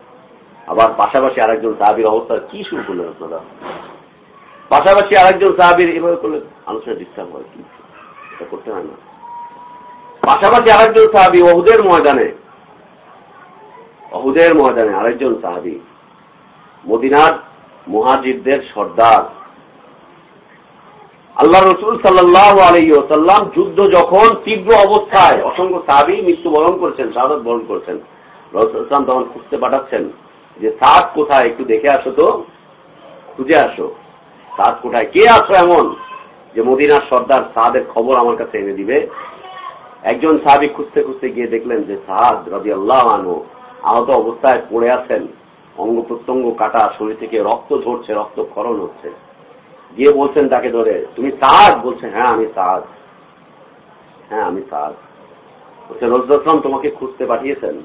আবার পাশাপাশি আরেকজন সাহাবির অবস্থা কি শুরু করলেন আপনারা? পাশাপাশি আরেকজন সাহাবির এভাবে করলে আলোচনা ডিস্টার্ব হয়, কি? এটা করতে হয় না। পাশাপাশি আরেকজন সাহাবি অহুদের ময়দানে অহুদের ময়দানে আরেকজন সাহাবি, মদিনার মহাজিদদের সর্দার আল্লাহ রসুল সাল্লাহ আলহিসাল্লাম যুদ্ধ যখন তীব্র অবস্থায় অসংখ্য সাহাবি মৃত্যুবরণ করেছেন শাহাদ বরণ করেছেন। রসুলাম তখন খুঁজতে পাঠাচ্ছেন যে সাত কোথায়? একটু দেখে আসো তো। খুঁজে আসো। সাত কোথায়? কে আসো এমন? যে, মদিনার সর্দার সাহাদের খবর আমার কাছে এনে দিবে। একজন সাহাবি খুঁজতে খুঁজতে গিয়ে দেখলেন যে সাহাদ রবি আল্লাহ আনো আহত অবস্থায় পড়ে আছেন। অঙ্গ প্রত্যঙ্গ কাটা, শরীর থেকে রক্ত ঝরছে রক্ত ক্ষরণ হচ্ছে। গিয়ে বলছেন তাকে ধরে, তুমি সাহাদ বলছে হ্যাঁ আমি সাহাদ হ্যাঁ আমি সাহাদ বলছে রোজদাসলাম তোমাকে খুঁজতে পাঠিয়েছেন?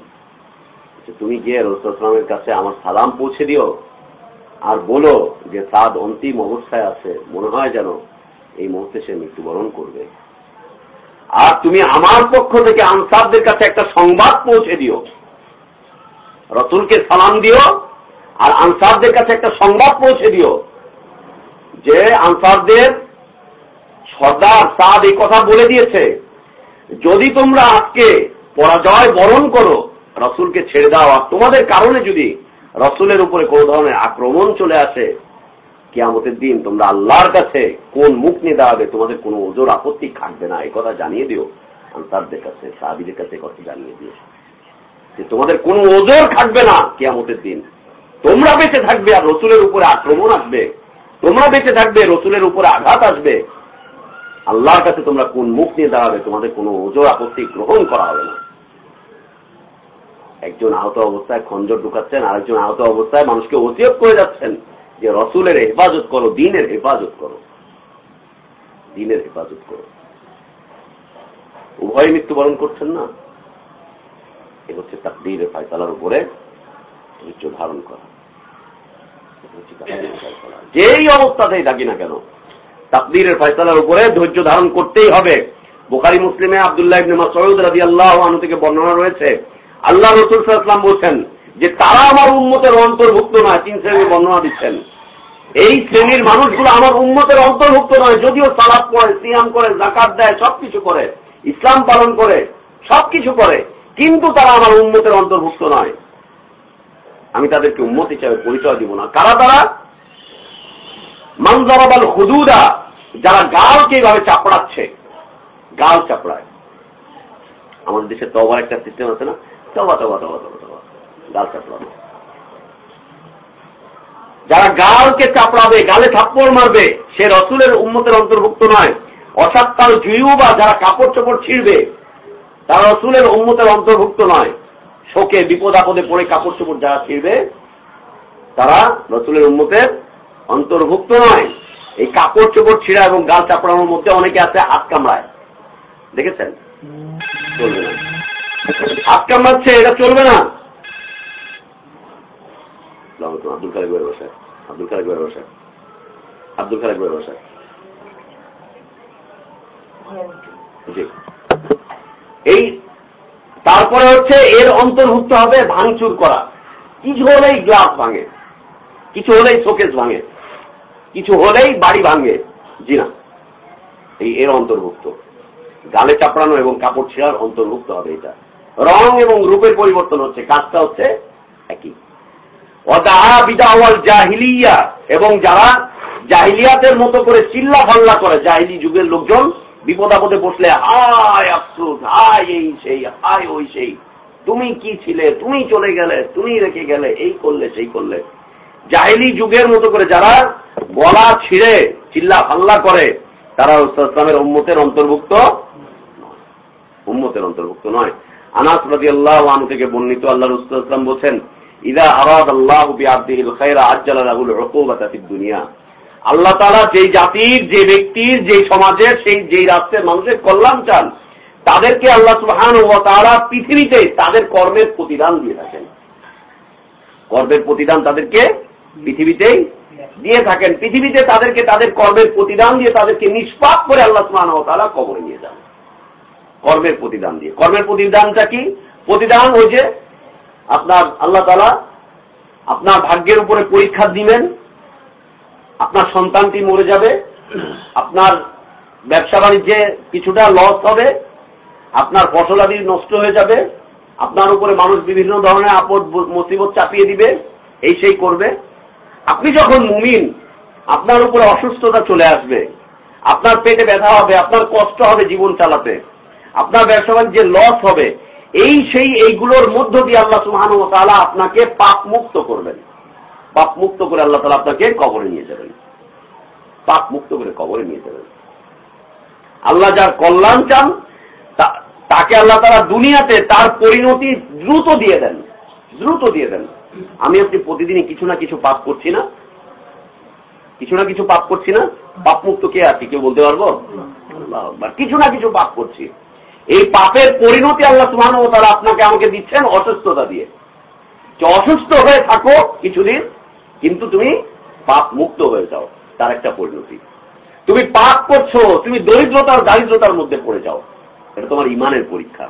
তুমি গিয়ে রোজদাসলামের কাছে আমার সালাম পৌঁছে দিও আর বলো যে সাদ অন্তিম অবস্থায় আছে। মনে হয় যেন এই মুহূর্তে সে মৃত্যুবরণ করবে। আর তুমি আমার পক্ষ থেকে আনসারদের কাছে একটা সংবাদ পৌঁছে দিও। রসুলকে সালাম দিও আর আনসারদের কাছে একটা সংবাদ পৌঁছে দিও। যে আনসারদের সর্দার সাদ এই কথা বলে দিয়েছে, যদি তোমরা আজকে পরাজয় বরণ করো, রসুলকে ছেড়ে দাও, আর তোমাদের কারণে যদি রসুলের উপরে কোন ধরনের আক্রমণ চলে আসে, কেয়ামতের দিন তোমরা আল্লাহর কাছে কোন মুখ নিয়ে দাঁড়াবে, তোমাদের কোনো ওজোর আপত্তি থাকবে না, এই কথা জানিয়ে দিও। আনসারদের কাছে, সাহাবিদের কাছে কথা জানিয়ে দিও। যে তোমাদের কোনো ওজোর থাকবে না কেয়ামতের দিন। তোমরা বেঁচে থাকবে আর রসুলের উপরে আক্রমণ আসবে। তোমরা বেঁচে থাকবে, রসুলের উপরে আঘাত আসবে। আল্লাহর কাছে তোমরা কোন মুখ নিয়ে দাঁড়াবে, তোমাদের কোনো ওজোর আপত্তি গ্রহণ করা হবে না। একজন আহত অবস্থায় খঞ্জর ঢুকাচ্ছেন, আরেকজন আহত অবস্থায় মানুষকে ওসিয়ত করে যাচ্ছেন যে রসুলের হেফাজত করো, দিনের হেফাজত করো। দিনের হেফাজত করো। উভয় মৃত্যুবরণ করছেন না। এ হচ্ছে তার তাকদীরের ফায়সালার উপরে ধৈর্য ধারণ করা। যেই অবস্থাতেই থাকি না কেন, তাকদীরের ফয়সালার উপরে ধৈর্য ধারণ করতেই হবে। বোখারি, মুসলিমে আবদুল্লাহ ইবনে মাসউদ রাদিয়াল্লাহু আনহু থেকে বর্ণনা রয়েছে, আল্লাহ রসুল সাল্লাল্লাহু বলছেন যে, তারা আমার উম্মতের অন্তর্ভুক্ত নয়, তিন শ্রেণির বর্ণনা দিচ্ছেন। এই শ্রেণির মানুষগুলো আমার উম্মতের অন্তর্ভুক্ত নয়, যদিও সালাদ পড়ে, সিয়াম করে জাকাত দেয়, সবকিছু করে, ইসলাম পালন করে, সবকিছু করে, কিন্তু তারা আমার উন্মতের অন্তর্ভুক্ত নয়। আমি তাদেরকে উন্মত হিসাবে পরিচয় দিব না। কারা তারা? মানজারাবাল হুদুদা, যারা গালকে এইভাবে চাপড়াচ্ছে। গাল চাপড়ায়। আমাদের দেশে তবার একটা সিস্টেম আছে না? তবা তবা তবা তবা তবা গাল চাপড়াবে যারা গালকে চাপড়াবে, গালে থাপ্পড় মারবে, সে রসুলের উন্মতের অন্তর্ভুক্ত নয়। অসাত্তাল জুয়ুবা যারা কাপড় চোপড় ছিঁড়বে, তারা রসুলের উন্মতের অন্তর্ভুক্ত নয়। শোকে, বিপদ আপদে পড়ে কাপড় চোপড় যারা ছিঁড়বে, তারা রসুলের উন্মতের অন্তর্ভুক্ত নয়। এই কাপড় চোপড় ছিঁড়া এবং গাল চাপড়ানোর মধ্যে অনেকে আছে হাত কামড়ায়। দেখেছেন? চলবে না। হাত কামড়াচ্ছে, এটা চলবে না। আব্দুল খালেক ভাই বসে। আব্দুল খালেক ভাই বসে। আব্দুল খালেক ভাই বসে এই তারপরে হচ্ছে এর অন্তর্ভুক্ত হবে ভাঙচুর করা। কিছু হলেই গ্লাস ভাঙে, কিছু হলেই শোকেস ভাঙে, কিছু হলেই বাড়ি ভাঙে, জি না। এই এর অন্তর্ভুক্ত। গালে চাপড়ানো এবং কাপড় ছেঁড়ার অন্তর্ভুক্ত হবে এটা। রং এবং রূপের পরিবর্তন হচ্ছে, কাজটা হচ্ছে একই। জাহিলিয়া, এবং যারা জাহিলিয়াতের মতো করে চিল্লা ফাল্লা করে, জাহিলি যুগের লোকজন বিপদ আপদে বসলে, হায় আফসুস, হায় এই সেই, হায় ওই সেই। তুমি কি ছিলে? তুমি চলে গেলে, তুমি রেখে গেলে, এই করলে, সেই করলে। জাহিলি যুগের মতো করে যারা গলা ছিঁড়ে, চিল্লা ফাল্লা করে, তারা ইসলামের উম্মতের অন্তর্ভুক্ত উম্মতের অন্তর্ভুক্ত নয়। আনাস রাজি আল্লাহ আনু থেকে বর্ণিত আল্লাহ রুস্তাম বলছেন, ইদা আরাদ আল্লাহ বিআবদিহিল খায়রা আজ্জালা উকুবাতা ফিদ দুনিয়া। আল্লাহ তালা যেই জাতির, যে ব্যক্তির, যে সমাজের, সেই যেই রাষ্ট্রের মানুষের কল্যাণ চান, তাদেরকে আল্লাহ সুহান ও তারা পৃথিবীতে তাদের কর্মের প্রতিদান দিয়ে থাকেন। কর্মের প্রতিদান তাদেরকে পৃথিবীতেই দিয়ে থাকেন। পৃথিবীতে তাদেরকে তাদের কর্মের প্রতিদান দিয়ে তাদেরকে নিষ্পাপ করে আল্লাহ সুহান ও তারা কবরে নিয়ে যান। কর্মের প্রতিদান দিয়ে। কর্মের প্রতিদানটা কি? প্রতিদান ওই যে আপনার, আল্লাহ তালা আপনার ভাগ্যের উপরে পরীক্ষা দিবেন আপনার সন্তানটি মরে যাবে, আপনার ব্যবসা বাণিজ্যে কিছুটা লস হবে, আপনার ফসলাদি নষ্ট হয়ে যাবে, আপনার উপরে মানুষ বিভিন্ন ধরনের আপদ, মুসিবত চাপিয়ে দিবে, এই সেই করবে। আপনি যখন মুমিন, আপনার উপরে অসুস্থতা চলে আসবে, আপনার পেটে ব্যথা হবে, আপনার কষ্ট হবে জীবন চালাতে, আপনার ব্যবসা বাণিজ্যে লস হবে, এই সেই, এইগুলোর মধ্য দিয়ে আল্লাহ সুহান তালা আপনাকে পাপ মুক্ত করবেন। পাপ মুক্ত করে আল্লাহ তালা আপনাকে কবরে নিয়ে যাবেন। পাপ মুক্ত করে কবরে নিয়ে যাবেন। আল্লাহ যার কল্যাণ চান তাকে আল্লাহ তারা দুনিয়াতে তার পরিণতি দ্রুত দিয়ে দেন। দ্রুত দিয়ে দেন। আমি আপনি প্রতিদিনই কিছু না কিছু পাপ করছি না। কিছু না কিছু পাপ করছি না। পাপ মুক্ত কে আছি কেউ বলতে পারব? কিছু না কিছু পাপ করছি। এই পাপের পরিণতি আল্লাহ ও তারা আপনাকে আমাকে দিচ্ছেন অসুস্থতা দিয়ে। অসুস্থ হয়ে থাকো কিছুদিন কিন্তু তুমি পাপ মুক্ত হয়ে যাও, তার একটা পরিণতি। তুমি পাপ করছ, তুমি দরিদ্রতার, দারিদ্রতার মধ্যে পড়ে যাও। এটা তোমার ইমানের পরীক্ষা।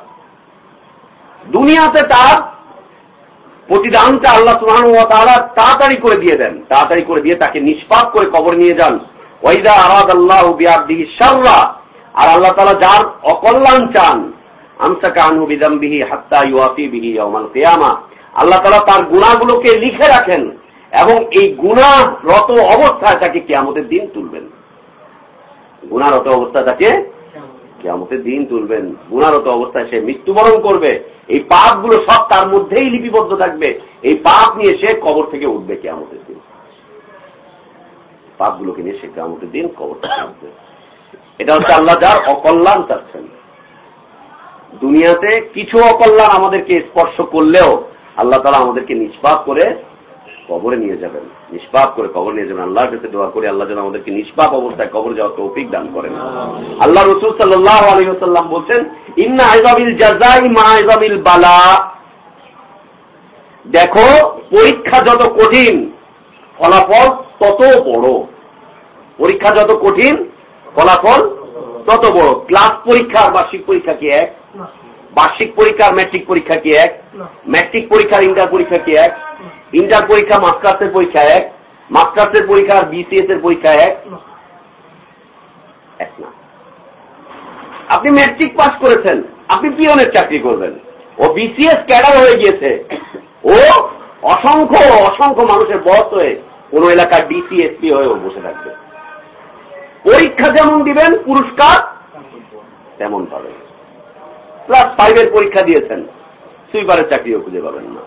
দুনিয়াতে তার প্রতিদানটা আল্লাহ সুহান তারা তাড়াতাড়ি করে দিয়ে দেন। তাড়াতাড়ি করে দিয়ে তাকে নিষ্পাপ করে কবর নিয়ে যান। ওয়াইদা আরাদ আল্লাহ বিআবদিহি শাররা, আর আল্লাহ তাআলা যার অকল্যাণ চান, আমসাকা আনহু হাত্তা ইউআফি বিহি ইয়াউমাল কিয়ামা, আল্লাহ তাআলা তার গুনাহগুলোকে লিখে রাখেন। এবং এই গুণারত অবস্থায় তাকে কেয়ামতের দিন তুলবেন। গুণারত অবস্থায় তাকে কেয়ামতের দিন তুলবেন। গুণারত অবস্থায় সে মৃত্যুবরণ করবে। এই পাপগুলো সব তার মধ্যেই লিপিবদ্ধ থাকবে। এই পাপ নিয়ে সে কবর থেকে উঠবে কেয়ামতের দিন। পাপগুলোকে নিয়ে সে গ্রামতের দিন কবর থাকবে এটা হচ্ছে আল্লাহ যার অকল্যাণ চাচ্ছেন দুনিয়াতে কিছু অকল্যাণ আমাদেরকে স্পর্শ করলেও আল্লাহ তালা আমাদেরকে নিষ্পাপ করে কবরে নিয়ে যাবেন। নিষ্পাপ করে কবর নিয়ে যাবেন। আল্লাহর কাছে দোয়া করে আল্লাহ যেন আমাদেরকে নিষ্পাপ অবস্থায় কবর যাওয়ার তৌফিক দান করেন। আল্লাহ রসুল সাল্লাহ আলহিহাল্লাম বলছেন ইন্না আইজাবিল জাজাই মা আইজাবিল বালা। দেখো পরীক্ষা যত কঠিন ফলাফল তত বড়। পরীক্ষা যত কঠিন ফলাফল তত বড়। ক্লাস পরীক্ষা আর বার্ষিক পরীক্ষা কি এক? বার্ষিক পরীক্ষা আর ম্যাট্রিক পরীক্ষা কি এক? ম্যাট্রিক পরীক্ষা আর ইন্টার পরীক্ষা কি এক? ইন্টার পরীক্ষা, মাস্টার্সের পরীক্ষা এক, মাস্টার্সের পরীক্ষা আর বিসিএস এর পরীক্ষা এক। না। আপনি ম্যাট্রিক পাস করেছেন, আপনি পিওনের চাকরি করবেন। ও বিসিএস ক্যাডার হয়ে গিয়েছে। ও অসংখ্য অসংখ্য মানুষের বস হয়ে কোন এলাকার ডিসি এসপি হয়ে ও বসে থাকবে। পরীক্ষা যেমন দিবেন, পুরস্কার তেমন পাবেন। ক্লাস ফাইভের পরীক্ষা দিয়েছেন, সুইপারের চাকরিও খুঁজে পাবেন না।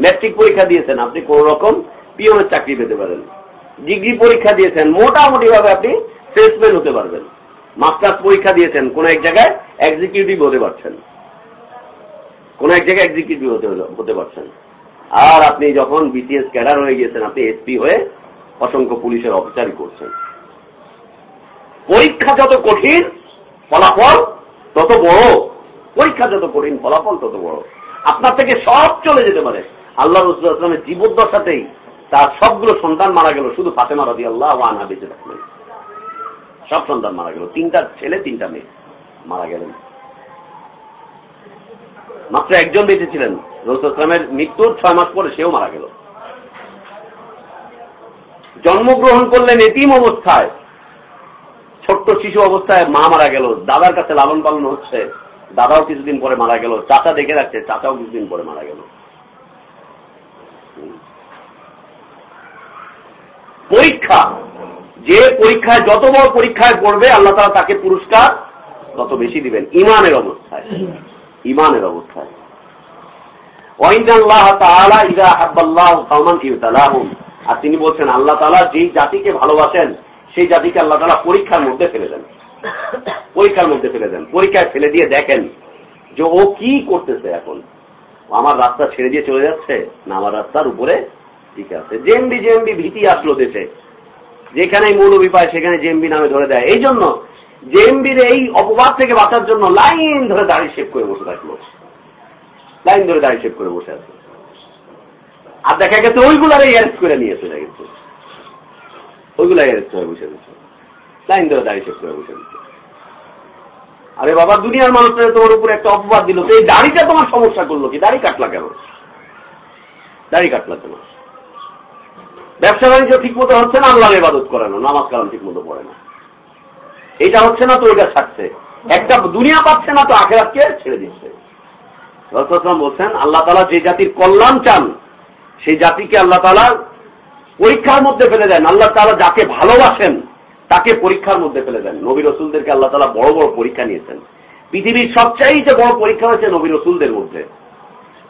ম্যাট্রিক পরীক্ষা দিয়েছেন। আপনি কোন রকম পিওনের চাকরি পেতে পারেন। ডিগ্রি পরীক্ষা দিয়েছেন মোটামুটি ভাবে আপনি সেলসম্যান হতে পারবেন। মাস্টার্স পরীক্ষা দিয়েছেন, কোন এক জায়গায় এক্সিকিউটিভ হতে পারছেন। কোন এক জায়গায় এক্সিকিউটিভ হতে পারছেন। আর আপনি যখন বিসিএস ক্যাডার হয়ে গিয়েছেন, আপনি এসপি হয়ে অসংখ্য পুলিশের অফিসারই করছেন। পরীক্ষা যত কঠিন ফলাফল, তত বড়। পরীক্ষা যত কঠিন ফলাফল, তত বড়। আপনার থেকে সব চলে যেতে পারে। আল্লাহ রসুল আসলামের জীবদ্দশাতেই তার সবগুলো সন্তান মারা গেল, শুধু ফাতেমা রাজি আল্লাহ আনহা বেঁচে থাকলেন সব সন্তান মারা গেল, তিনটা ছেলে, তিনটা মেয়ে মারা গেলেন। মাত্র একজন বেঁচে ছিলেন, রসুল আসলামের মৃত্যুর ছয় মাস পরে সেও মারা গেল। জন্মগ্রহণ করলেন এতিম অবস্থায়। ছোট্ট শিশু অবস্থায় মা মারা গেল, দাদার কাছে লালন পালন হচ্ছে। দাদাও কিছুদিন পরে মারা গেল, চাচা দেখে রাখছে, চাচাও কিছুদিন পরে মারা গেল। পরীক্ষা। যে পরীক্ষায়, যত বড় পরীক্ষায় পড়বে, আল্লাহ তালা তাকে পুরস্কার তত বেশি দিবেন। ইমানের অবস্থায়। ইমানের অবস্থায়। আর তিনি বলছেন, আল্লাহ তালা যেই জাতিকে ভালোবাসেন, সেই জাতিকে আল্লাহ তালা পরীক্ষার মধ্যে ফেলে দেন। পরীক্ষার মধ্যে ফেলে দেন। পরীক্ষায় ফেলে দিয়ে দেখেন যে ও কি করতেছে এখন। আমার রাস্তা ছেড়ে দিয়ে চলে যাচ্ছে না আমার রাস্তার উপরে ঠিক আছে। জেএমবি জেএমবি ভীতি আসলো দেশে। যেখানে মৌলবি পায়, সেখানে জেএমবি নামে ধরে দেয়। এই জন্য জেএমবির এই অপবাদ থেকে বাঁচার জন্য লাইন ধরে দাড়ি শেপ করে বসে থাকল। লাইন ধরে দাড়ি শেপ করে বসে আছে। আর দেখা গেছে ওইগুলারে অ্যারেস্ট করে নিয়ে চলে গেছে। ওইগুলা অ্যারেস্ট হয়ে বসে গেছে। লাইন ধরে দাড়ি শেপ করে বসে গেছে। আরে বাবা, দুনিয়ার মানুষের তোমার উপরে একটা অপবাদ দিল। এই দাড়িটা তোমার সমস্যা করল কি? দাড়ি কাটলা কেন? দাড়ি কাটলা কেন? ব্যবসা বাণিজ্য ঠিক মতো হচ্ছে না আল্লাহ ইবাদত করে না নামাজ কালাম ঠিক মতো পড়ে না। এটা হচ্ছে না তো ওইটা ছাড়ছে। একটা দুনিয়া পাচ্ছে না তো আখেরাতকে ছেড়ে দিচ্ছে। রসলাম বলছেন, আল্লাহ তালা যে জাতির কল্যাণ চান, সেই জাতিকে আল্লাহ তালা পরীক্ষার মধ্যে ফেলে দেন। আল্লাহ তালা যাকে ভালোবাসেন, তাকে পরীক্ষার মধ্যে ফেলে দেন। নবী রসুলদেরকে আল্লাহ তালা বড় বড় পরীক্ষা নিয়েছেন। পৃথিবীর সবচাইতে বড় পরীক্ষা হয়েছে নবী রসুলদের মধ্যে।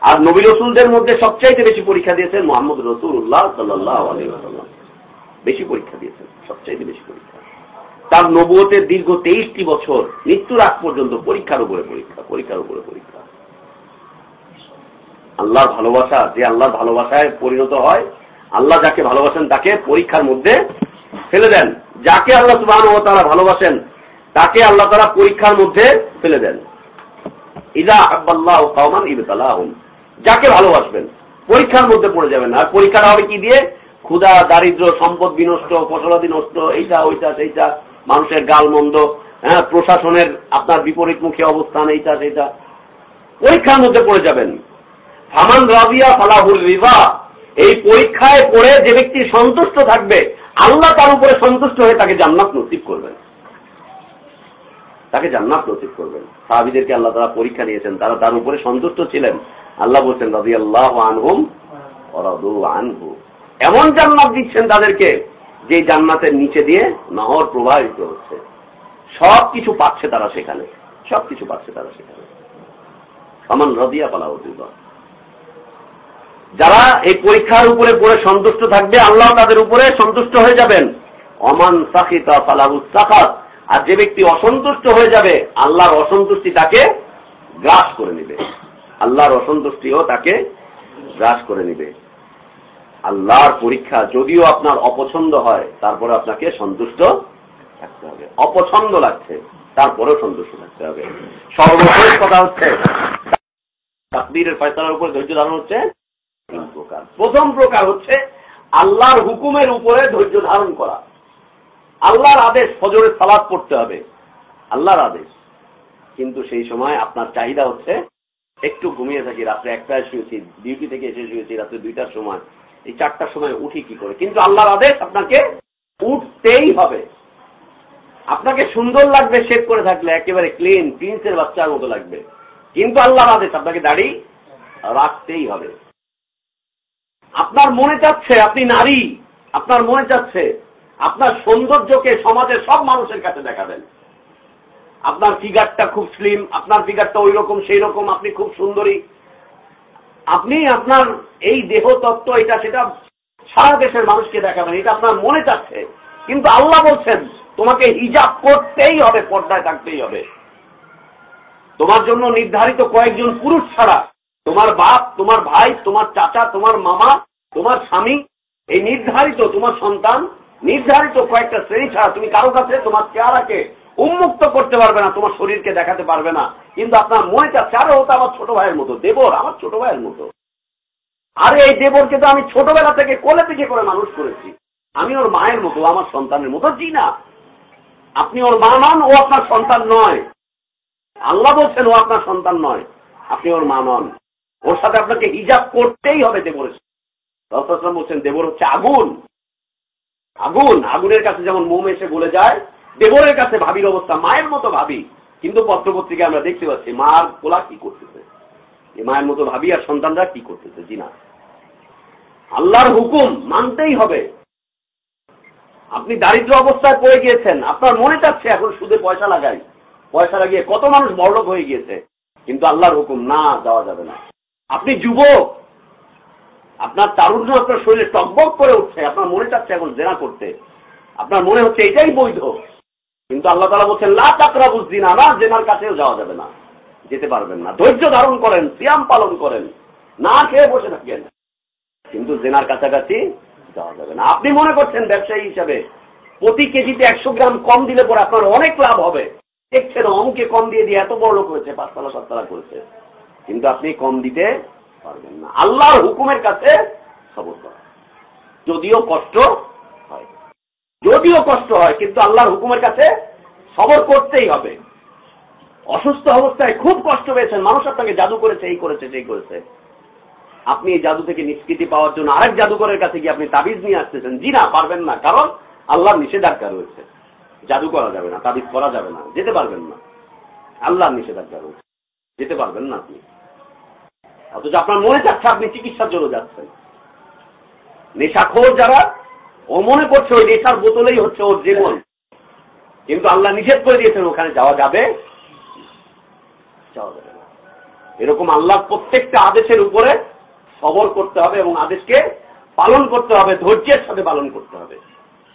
আর নবী রসুলদের মধ্যে সবচাইতে বেশি পরীক্ষা দিয়েছেন মোহাম্মদ রসুল উল্লাহ সাল্লাহ বেশি পরীক্ষা দিয়েছেন, সবচাইতে বেশি পরীক্ষা। তার নবুয়তের দীর্ঘ তেইশটি বছর মৃত্যুর আগ পর্যন্ত পরীক্ষার উপরে পরীক্ষা, পরীক্ষার উপরে পরীক্ষা। আল্লাহর ভালোবাসা, যে আল্লাহর ভালোবাসায় পরিণত হয়, আল্লাহ যাকে ভালোবাসেন তাকে পরীক্ষার মধ্যে ফেলে দেন। যাকে আল্লাহ সুবাহ তারা ভালোবাসেন, তাকে আল্লাহ তারা পরীক্ষার মধ্যে ফেলে দেন। ইদা আব্বাল্লাহ কামান ইবতালাহম। যাকে ভালোবাসবেন। পরীক্ষার মধ্যে পড়ে যাবেন আর পরীক্ষাটা হবে কি দিয়ে? ক্ষুধা দারিদ্র সম্পদ বিনষ্ট, ফসলাদি নষ্ট, এইটা, ওইটা, সেইটা, মানুষের গাল মন্দ হ্যাঁ প্রশাসনের আপনার বিপরীতমুখী অবস্থান, এইটা, সেইটা। পরীক্ষার মধ্যে পড়ে যাবেন। ফামান রাবিয়া ফালাহুল রিবা। এই পরীক্ষায় পড়ে যে ব্যক্তি সন্তুষ্ট থাকবে, আল্লাহ তার উপরে সন্তুষ্ট হয়ে তাকে জান্নাত নসিব করবেন। তাকে জান্নাত নসিব করবেন। সাহাবিদেরকে আল্লাহ তারা পরীক্ষা নিয়েছেন তারা তার উপরে সন্তুষ্ট ছিলেন। আল্লাহ বলছেন রাজি আল্লাহ আনহুম আনহু। এমন জান্নাত দিচ্ছেন তাদেরকে যে জান্নাতের নিচে দিয়ে নহর প্রবাহিত হচ্ছে। সব কিছু পাচ্ছে তারা সেখানে। সব কিছু পাচ্ছে তারা সেখানে। সমান রদিয়া পালা যারা এই পরীক্ষার উপরে পড়ে সন্তুষ্ট থাকবে, আল্লাহ তাদের উপরে সন্তুষ্ট হয়ে যাবেন। অমান সাকিতা ফালাবুস সাকাত আর যে ব্যক্তি অসন্তুষ্ট হয়ে যাবে, আল্লাহর অসন্তুষ্টি তাকে গ্রাস করে নিবে। আল্লাহর অসন্তুষ্টিও তাকে গ্রাস করে নিবে। আল্লাহর পরীক্ষা যদিও আপনার অপছন্দ হয়, তারপরে আপনাকে সন্তুষ্ট থাকতে হবে। অপছন্দ লাগছে, তারপরেও সন্তুষ্ট থাকতে হবে। সর্বশেষ কথা হচ্ছে তাকবীরের ফয়সালার উপরে ধৈর্য ধারণ হচ্ছে তিন প্রকার। প্রথম প্রকার হচ্ছে আল্লাহর হুকুমের উপরে ধৈর্য ধারণ করা। আল্লাহর আদেশ, ফজরের সালাদ পড়তে হবে। আল্লাহর আদেশ। কিন্তু সেই সময় আপনার চাহিদা হচ্ছে একটু ঘুমিয়ে থাকি, রাত্রে একটায় শুয়েছি, ডিউটি থেকে এসে শুয়েছি, রাত্রে দুইটার সময়। এই চারটার সময় উঠি কি করে? কিন্তু আল্লাহর আদেশ আপনাকে উঠতেই হবে। আপনাকে সুন্দর লাগবে শেভ করে থাকলে, একেবারে ক্লিন প্রিন্সের বাচ্চার মতো লাগবে। কিন্তু আল্লাহর আদেশ আপনাকে দাড়ি রাখতেই হবে। আপনার মনে চাচ্ছে আপনি নারী, আপনার মনে চাচ্ছে, আপনার সৌন্দর্যকে সমাজের সব মানুষের কাছে দেখাবেন। আপনার ফিগারটা খুব স্লিম আপনার ফিগারটা ওই রকম সেই রকম আপনি খুব সুন্দরী। আপনি আপনার এই দেহ তত্ত্ব, এটা সেটা সারা দেশের মানুষকে দেখাবেন, এটা আপনার মনে চাচ্ছে। কিন্তু আল্লাহ বলছেন, তোমাকে হিজাব করতেই হবে, পর্দায় থাকতেই হবে। তোমার জন্য নির্ধারিত কয়েকজন পুরুষ ছাড়া, তোমার বাপ, তোমার ভাই, তোমার চাচা, তোমার মামা, তোমার স্বামী, এই নির্ধারিত, তোমার সন্তান, নির্ধারিত কয়েকটা শ্রেণি ছাড়া তুমি কারও কাছে, তোমার চেহারাকে উন্মুক্ত করতে পারবে না, তোমার শরীরকে দেখাতে পারবে না। কিন্তু আপনার মনে চাচ্ছে, আরে ও তো আমার ছোট ভাইয়ের মতো, দেবর আমার ছোট ভাইয়ের মতো। আরে এই দেবরকে তো আমি ছোটবেলা থেকে কোলে থেকে করে মানুষ করেছি। আমি ওর মায়ের মতো আমার সন্তানের মতো, জি না। আপনি ওর মা নন, ও আপনার সন্তান নয়। আল্লাহ বলছেন, ও আপনার সন্তান নয়, আপনি ওর মা নন। ওর সাথে আপনাকে হিজাব করতেই হবে দেবরের রসম বলছেন, দেবর হচ্ছে আগুন। আগুন, আগুনের কাছে যেমন মোম এসে গলে যায় দেবরের কাছে ভাবির অবস্থা, মায়ের মতো ভাবি। কিন্তু পত্রপত্রিকা আমরা দেখতে পাচ্ছি, মার কোলা কি করতেছে? এ মায়ের মতো ভাবি আর সন্তানরা কি করতেছে? জি না। আল্লাহর হুকুম মানতেই হবে। আপনি দারিদ্র অবস্থায় পড়ে গিয়েছেন, আপনার মনে চাচ্ছে এখন সুদে পয়সা লাগাই। পয়সা লাগিয়ে কত মানুষ বড়লোক হয়ে গিয়েছে, কিন্তু আল্লাহর হুকুম না, দেওয়া যাবে না। আপনি যুবক, আপনার তারুণ্য আপনার শরীরে টকবক করে উঠছে, আপনার মনে চাচ্ছে এখন জেনা করতে। আপনার মনে হচ্ছে এটাই বৈধ। কিন্তু আল্লাহ তালা বলছেন, লা চাকরা বুঝদি না, জেনার কাছেও যাওয়া যাবে না, যেতে পারবেন না। ধৈর্য ধারণ করেন, সিয়াম পালন করেন, না খেয়ে বসে থাকেন। কিন্তু জেনার কাছাকাছি যাওয়া যাবে না। আপনি মনে করছেন ব্যবসায়ী হিসাবে, প্রতি কেজিতে একশো গ্রাম কম দিলে পরে আপনার অনেক লাভ হবে। দেখছেন অঙ্কে কম দিয়ে দিয়ে এত বড় লোক হয়েছে, পাঁচতলা, সাততলা করেছে। কিন্তু আপনি কম দিতে পারবেন না। আল্লাহর হুকুমের কাছে সবর করা। যদিও কষ্ট যদিও কষ্ট হয়, কিন্তু আল্লাহর হুকুমের কাছে সবর করতেই হবে। অসুস্থ অবস্থায় খুব কষ্ট পেয়েছেন, মানুষ আপনাকে জাদু করেছে, এই করেছে, সেই করেছে। আপনি এই জাদু থেকে নিষ্কৃতি পাওয়ার জন্য আরেক জাদুকরের কাছে গিয়ে আপনি তাবিজ নিয়ে আসতেছেন। জি না, পারবেন না, কারণ আল্লাহর নিষেধাজ্ঞা রয়েছে। জাদু করা যাবে না, তাবিজ করা যাবে না, যেতে পারবেন না। আল্লাহর নিষেধাজ্ঞা রয়েছে, যেতে পারবেন না আপনি। অথচ আপনার মনে চাচ্ছে আপনি চিকিৎসার জন্য যাচ্ছেন। নেশাখোর যারা ও মনে করছে ওই নেশার বোতলেই হচ্ছে ওর জীবন। কিন্তু আল্লাহ নিষেধ করে দিয়েছেন, ওখানে যাওয়া যাবে? এরকম আল্লাহ প্রত্যেকটা আদেশের উপরে সবর করতে হবে এবং আদেশকে পালন করতে হবে, ধৈর্যের সাথে পালন করতে হবে।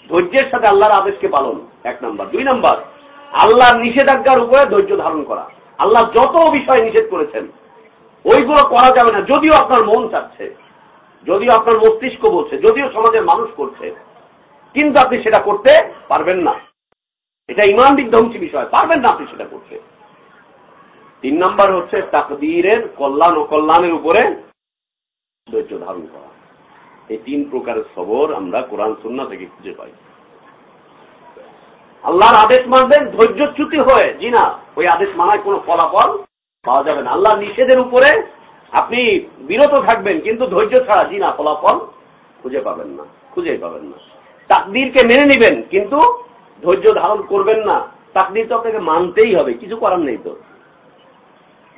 ধৈর্যের সাথে আল্লাহর আদেশকে পালন, এক নম্বর। দুই নম্বর, আল্লাহর নিষেধাজ্ঞার উপরে ধৈর্য ধারণ করা। আল্লাহ যত বিষয় নিষেধ করেছেন, ওইগুলো করা যাবে না, যদিও আপনার মন চাচ্ছে। যদিও আপনার মস্তিষ্ক বলছে, যদিও সমাজের মানুষ করছে, কিন্তু আপনি সেটা করতে পারবেন না। এটা ইমান বিধ্বংসী বিষয়, পারবেন না আপনি সেটা করতে। তিন নম্বর হচ্ছে তাকদীরের কল্যাণ ও কল্যাণের উপরে ধৈর্য ধারণ করা। এই তিন প্রকারের সবর আমরা কোরআন সুন্না থেকে খুঁজে পাই। আল্লাহর আদেশ মানবেন, ধৈর্যচ্যুতি হয়ে জি না ওই আদেশ মানায় কোনো ফলাফল পাওয়া যাবে না। আল্লাহ নিষেধের উপরে আপনি বিরত থাকবেন, কিন্তু ধৈর্য ছাড়া জি না ফলাফল খুঁজে পাবেন না, খুঁজেই পাবেন না। তাকদিরকে মেনে নিবেন, কিন্তু ধৈর্য ধারণ করবেন না। তাকদির তো আপনাকে মানতেই হবে, কিছু করার নেই তো।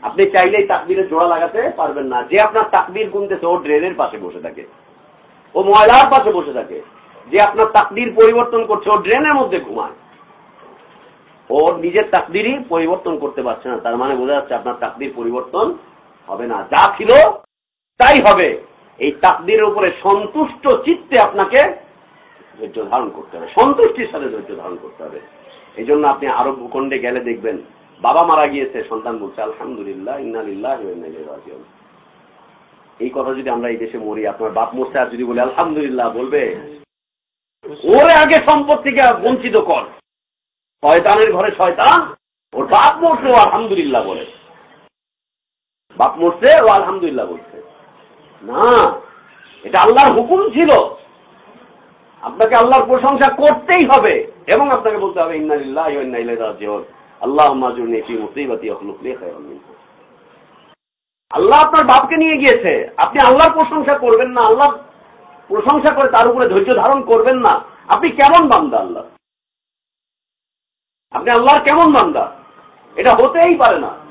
আপনি চাইলেই তাকদিরের জোড়া লাগাতে পারবেন না। যে আপনার তাকদির গুনতেছে, ও ড্রেনের পাশে বসে থাকে। ও ময়লার পাশে বসে থাকে। যে আপনার তাকদির পরিবর্তন করছে, ও ড্রেনের মধ্যে ঘুমায়। ও নিজের তাকদিরই পরিবর্তন করতে পারছে না। তার মানে বোঝা যাচ্ছে আপনার তাকদির পরিবর্তন হবে না, যা ছিল তাই হবে। এই তাকদিরের উপরে সন্তুষ্ট চিত্তে আপনাকে ধৈর্য ধারণ করতে হবে, সন্তুষ্টির সাথে ধৈর্য ধারণ করতে হবে। এই জন্য আপনি আরব ভূখণ্ডে গেলে দেখবেন, বাবা মারা গিয়েছে, সন্তান বলছে, আলহামদুলিল্লাহ ইন্নালিল্লাহ এই কথা যদি আমরা এই দেশে মরি, আপনার বাপ মরছে, আর যদি বলে, আলহামদুলিল্লাহ, বলবে, ওরে আগে সম্পত্তিকে বঞ্চিত কর। শয়তানের ঘরে শয়তান, ওর বাপ মরছে আলহামদুলিল্লাহ বলে। বাপ মরছে, ও আলহামদুলিল্লাহ বলছে। না, এটা আল্লাহর হুকুম ছিল। আপনাকে আল্লাহর প্রশংসা করতেই হবে এবং আপনাকে বলতে হবে আল্লাহ আল্লাহ আপনার বাপকে নিয়ে গিয়েছে। আপনি আল্লাহর প্রশংসা করবেন না, আল্লাহ প্রশংসা করে তার উপরে ধৈর্য ধারণ করবেন না। আপনি কেমন বান্দা আল্লাহ? আপনি আল্লাহর কেমন বান্দা? এটা হতেই পারে না।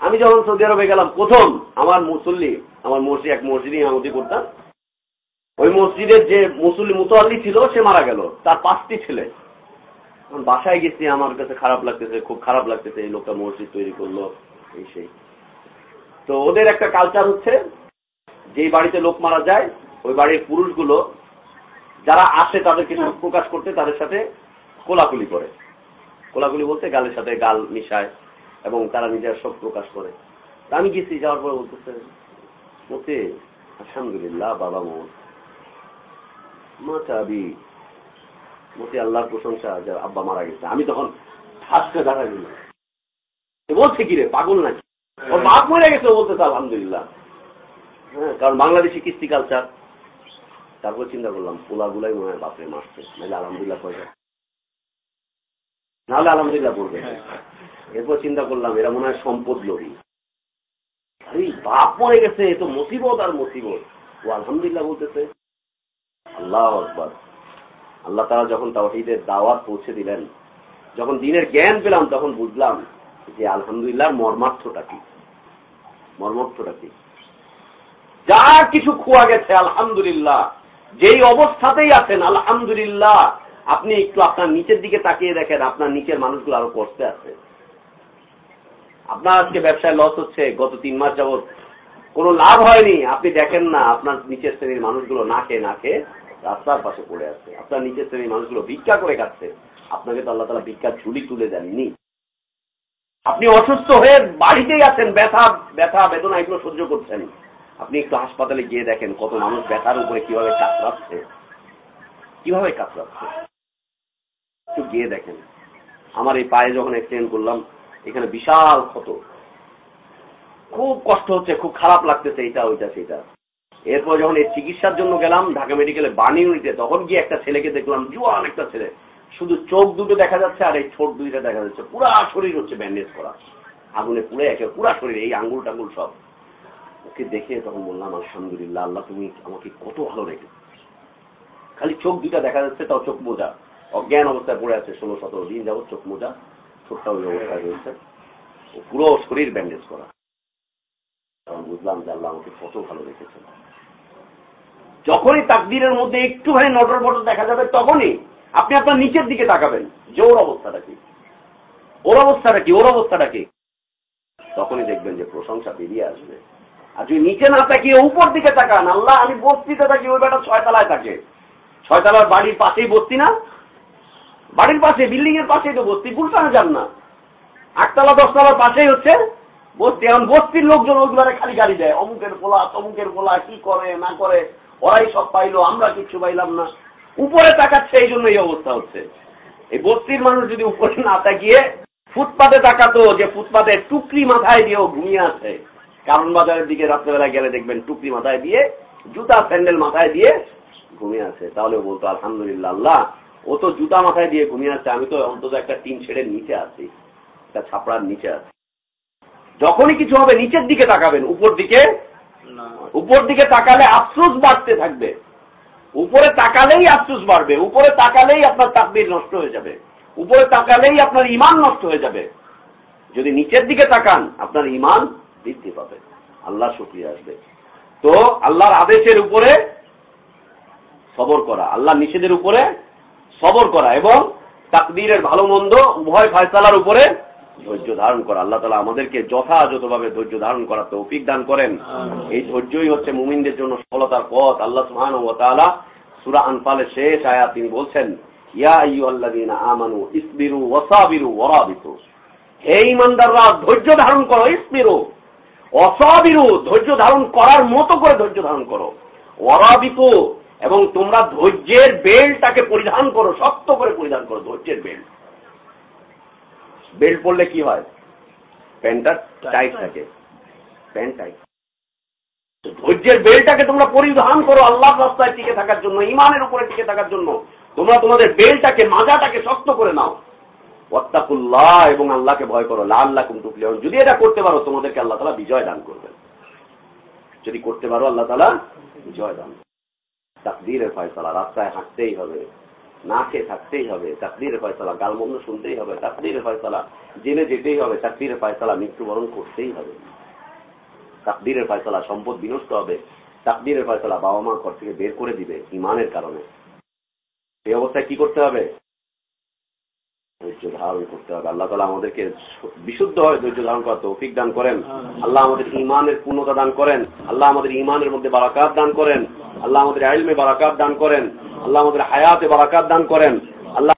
আমি যখন সৌদি আরবে গেলাম, প্রথম আমার মুসল্লি, আমার মসজিদ, এক মসজিদে ইমামতি করতাম। ওই মসজিদের যে মুসল্লি মুতোয়াল্লি ছিল, সে মারা গেল, তার পাঁচটি ছেলে। বাসায় গেছি, আমার কাছে খারাপ লাগতেছে, খুব খারাপ লাগতেছে, এই লোকটা মসজিদ তৈরি করল, এই সেই। তো ওদের একটা কালচার হচ্ছে, যেই বাড়িতে লোক মারা যায়, ওই বাড়ির পুরুষগুলো, যারা আসে তাদেরকে প্রকাশ করতে, তাদের সাথে কোলাকুলি করে। কোলাকুলি বলতে গালের সাথে গাল মিশায়। এবং তারা নিজের সব প্রকাশ করে। আমি গেছি, যাওয়ার পরে বলতেছে, মতে, আলহামদুলিল্লাহ, বাবা মোর মা চাবি মতে আল্লাহর প্রশংসা যে আব্বা মারা গেছে। আমি তখন হাসতে দাঁড়াই বলছে কি রে, পাগল নাকি? ওর বাপ মরে গেছে বলতেছে, আলহামদুলিল্লাহ। হ্যাঁ কারণ বাংলাদেশি কৃষ্টি কালচার তারপর চিন্তা করলাম, পোলাগুলাই মনে হয় বাপরে মারছে। নাহলে আলহামদুলিল্লাহ কয়ে নাহলে আলহামদুলিল্লাহ পড়বে এরপর চিন্তা করলাম, এরা মনে হয় সম্পদ লোভী আরে বাপ মরে গেছে, এ তো মুসিবত আর মুসিবত। ও আলহামদুলিল্লাহ বলতেছে। আল্লাহ আকবর। আল্লাহ তারা যখন তাওহিদের দাওয়াত পৌঁছে দিলেন, যখন দিনের জ্ঞান পেলাম, তখন বুঝলাম যে আলহামদুলিল্লাহ মর্মার্থটা কি। মর্মার্থটা কি। যা কিছু খোয়া গেছে, আলহামদুলিল্লাহ। যেই অবস্থাতেই আছেন, আলহামদুলিল্লাহ। আপনি একটু আপনার নিচের দিকে তাকিয়ে দেখেন, আপনার নিচের মানুষগুলো আরও কষ্টে আছে। আপনার আজকে ব্যবসায় লস হচ্ছে, গত তিন মাস যাবৎ। কোনো লাভ হয়নি। আপনি দেখেন না, আপনার নিচের শ্রেণির মানুষগুলো না খেয়ে না খেয়ে রাস্তার পাশে পড়ে আছে। আপনার নিচের শ্রেণির মানুষগুলো ভিক্ষা করে খাচ্ছে। আপনাকে তো আল্লাহ তালা ভিক্ষার ঝুলি তুলে দেননি। আপনি অসুস্থ হয়ে বাড়িতেই আছেন, ব্যথা ব্যথা, বেদনা এগুলো সহ্য করছেন। আপনি একটু হাসপাতালে গিয়ে দেখেন কত মানুষ ব্যথার উপরে কীভাবে কাতরাচ্ছে। কীভাবে কাতরাচ্ছে। একটু গিয়ে দেখেন। আমার এই পায়ে যখন অ্যাক্সিডেন্ট করলাম এখানে বিশাল ক্ষত। খুব কষ্ট হচ্ছে, খুব খারাপ লাগতেছে এইটা, ওইটা সেটা এরপর যখন এই চিকিৎসার জন্য গেলাম, ঢাকা মেডিকেলে বানি ইউনিটে তখন গিয়ে একটা ছেলেকে দেখলাম, জোয়ান একটা ছেলে। শুধু চোখ দুটো দেখা যাচ্ছে আর এই ছোট দুইটা দেখা যাচ্ছে। পুরা শরীর হচ্ছে ব্যান্ডেজ করা। আগুনে পুড়ে একে, পুরা শরীর, এই আঙ্গুল টাঙ্গুল সব। ওকে দেখে তখন বললাম, আলহামদুলিল্লাহ, আল্লাহ, তুমি আমাকে কত ভালো রেখে খালি চোখ দুটা দেখা যাচ্ছে, তাও চোখ মোজা। অজ্ঞান অবস্থায় পড়ে আছে, ষোলো, সতেরো দিন যাব চোখ মোজা। ছোটটা ওই রয়েছে। পুরো শরীর ব্যান্ডেজ করা। তখন বুঝলাম যে আল্লাহ আমাকে কত ভালো রেখেছেন। যখনই তাকদিরের মধ্যে একটুখানি নটর বটর দেখা যাবে, তখনই আপনি আপনার নিচের দিকে তাকাবেন, যে ওর অবস্থাটা কি। ওর অবস্থাটা কি, ওর অবস্থাটা কি। তখনই দেখবেন যে প্রশংসা বেরিয়ে আসবে। আর যদি নিচে না তাকিয়ে উপর দিকে তাকান, আল্লাহ, আমি বস্তিতে থাকি, ওই বেটা ছয়তলায় থাকে। ছয়তলার বাড়ির পাশেই বস্তি না বাড়ির পাশে বিল্ডিং এর পাশেই তো বস্তি, গুলশানে যান না। আটতলা দশতলার পাশেই হচ্ছে বস্তি। এখন বস্তির লোকজন ওইগুলারে খালি গাড়ি দেয়। অমুকের পোলা, তমুকের পোলা, কি করে, না করে, ওরাই সব পাইলো, আমরা কিচ্ছু পাইলাম না। উপরে তাকাচ্ছে, এই জন্য এই অবস্থা হচ্ছে। এই বস্তির মানুষ যদি উপরে না তাকিয়ে ফুটপাতে তাকাতো যে ফুটপাতে টুকরি মাথায় দিয়েও ঘুমিয়ে আছে। কারণ বাজারের দিকে রাত্রেবেলা গেলে দেখবেন টুকরি মাথায় দিয়ে, জুতা, স্যান্ডেল মাথায় দিয়ে ঘুমিয়ে আছে। তাহলে বলতো, আলহামদুলিল্লাহ, আল্লাহ ও তো জুতা মাথায় দিয়ে ঘুমিয়ে আছে আমি তো অন্তত একটা টিন ছেড়ে নিচে আছি একটা ছাপড়ার নিচে আছি। যখনই কিছু হবে নিচের দিকে তাকাবেন উপর দিকে? উপর দিকে তাকালে আফসোস বাড়তে থাকবে। উপরে তাকালেই আফসোস বাড়বে উপরে তাকালেই আপনার তাকবির নষ্ট হয়ে যাবে উপরে তাকালেই আপনার ইমান নষ্ট হয়ে যাবে। যদি নিচের দিকে তাকান আপনার ইমান বৃদ্ধি পাবে। আল্লাহ শুক্রিয়া আসবে। তো আল্লাহর আদেশের উপরে সবর করা আল্লাহ নিষেধের উপরে সবর করা এবং তাকবীরের ভালো মন্দ উভয় ফায়সালার উপরে ধৈর্য ধারণ করা। আল্লাহ তালা আমাদেরকে যথাযথভাবে ধৈর্য ধারণ করার তৌফিক দান করেন। এই ধৈর্যই হচ্ছে মুমিনদের জন্য সফলতার পথ। আল্লাহ সুহান ও তালা সুরা আনফালের শেষ আয়া তিনি বলছেন ইয়া আইয়ুহাল্লাযীনা আমানু ইসবিরু ওয়াসাবিরু ওয়ারাবিতু হে ইমানদাররা ধৈর্য ধারণ করো ইসবিরু। অসাবিরু ধৈর্য ধারণ করার মতো করে ধৈর্য ধারণ করো। ওয়ারাবিতু এবং তোমরা ধৈর্যের বেল্টটাকে পরিধান করো শক্ত করে পরিধান করো ধৈর্যের বেল্ট বেল্ট পরলে কি হয়? প্যান্টটা টাইট থাকে। প্যান্ট টাইট ধৈর্যের বেলটাকে তোমরা পরিধান করো আল্লাহ রাস্তায় টিকে থাকার জন্য ইমানের উপরে টিকে থাকার জন্য। তোমরা তোমাদের বেলটাকে মাজাটাকে শক্ত করে নাও। ওয়াত্তাকুল্লাহ এবং আল্লাহকে ভয় করো। লা আল্লাহ কুমতুফলি যদি এটা করতে পারো তোমাদেরকে আল্লাহ তালা বিজয় দান করবেন। যদি করতে পারো আল্লাহ তালা বিজয় দান তাকদিরের ফয়সলা, রাস্তায় হাঁটতেই হবে না খেয়ে থাকতেই হবে চাকরির ফয়সলা গালমন্দ শুনতেই হবে চাকরির ফয়সলা, জেলে যেতেই হবে চাকরির ফয়সলা, মৃত্যুবরণ করতেই হবে। তাকদিরের ফয়সলা, সম্পদ বিনষ্ট হবে, তাকদিরের ফয়সলা বাবা মা ঘর থেকে বের করে দিবে, ইমানের কারণে। এই অবস্থায় কি করতে হবে? ধৈর্য ধারণ করতে হবে। আল্লাহ তালা আমাদেরকে বিশুদ্ধ হয় ধৈর্য ধারণ করার তৌফিক দান করেন। আল্লাহ আমাদের ইমানের পূর্ণতা দান করেন। আল্লাহ আমাদের ইমানের মধ্যে বারাকাত দান করেন। আল্লাহ আমাদের আইলমে বারাকাত দান করেন। আল্লাহ আমাদের হায়াতে বারাকাত দান করেন। আল্লাহ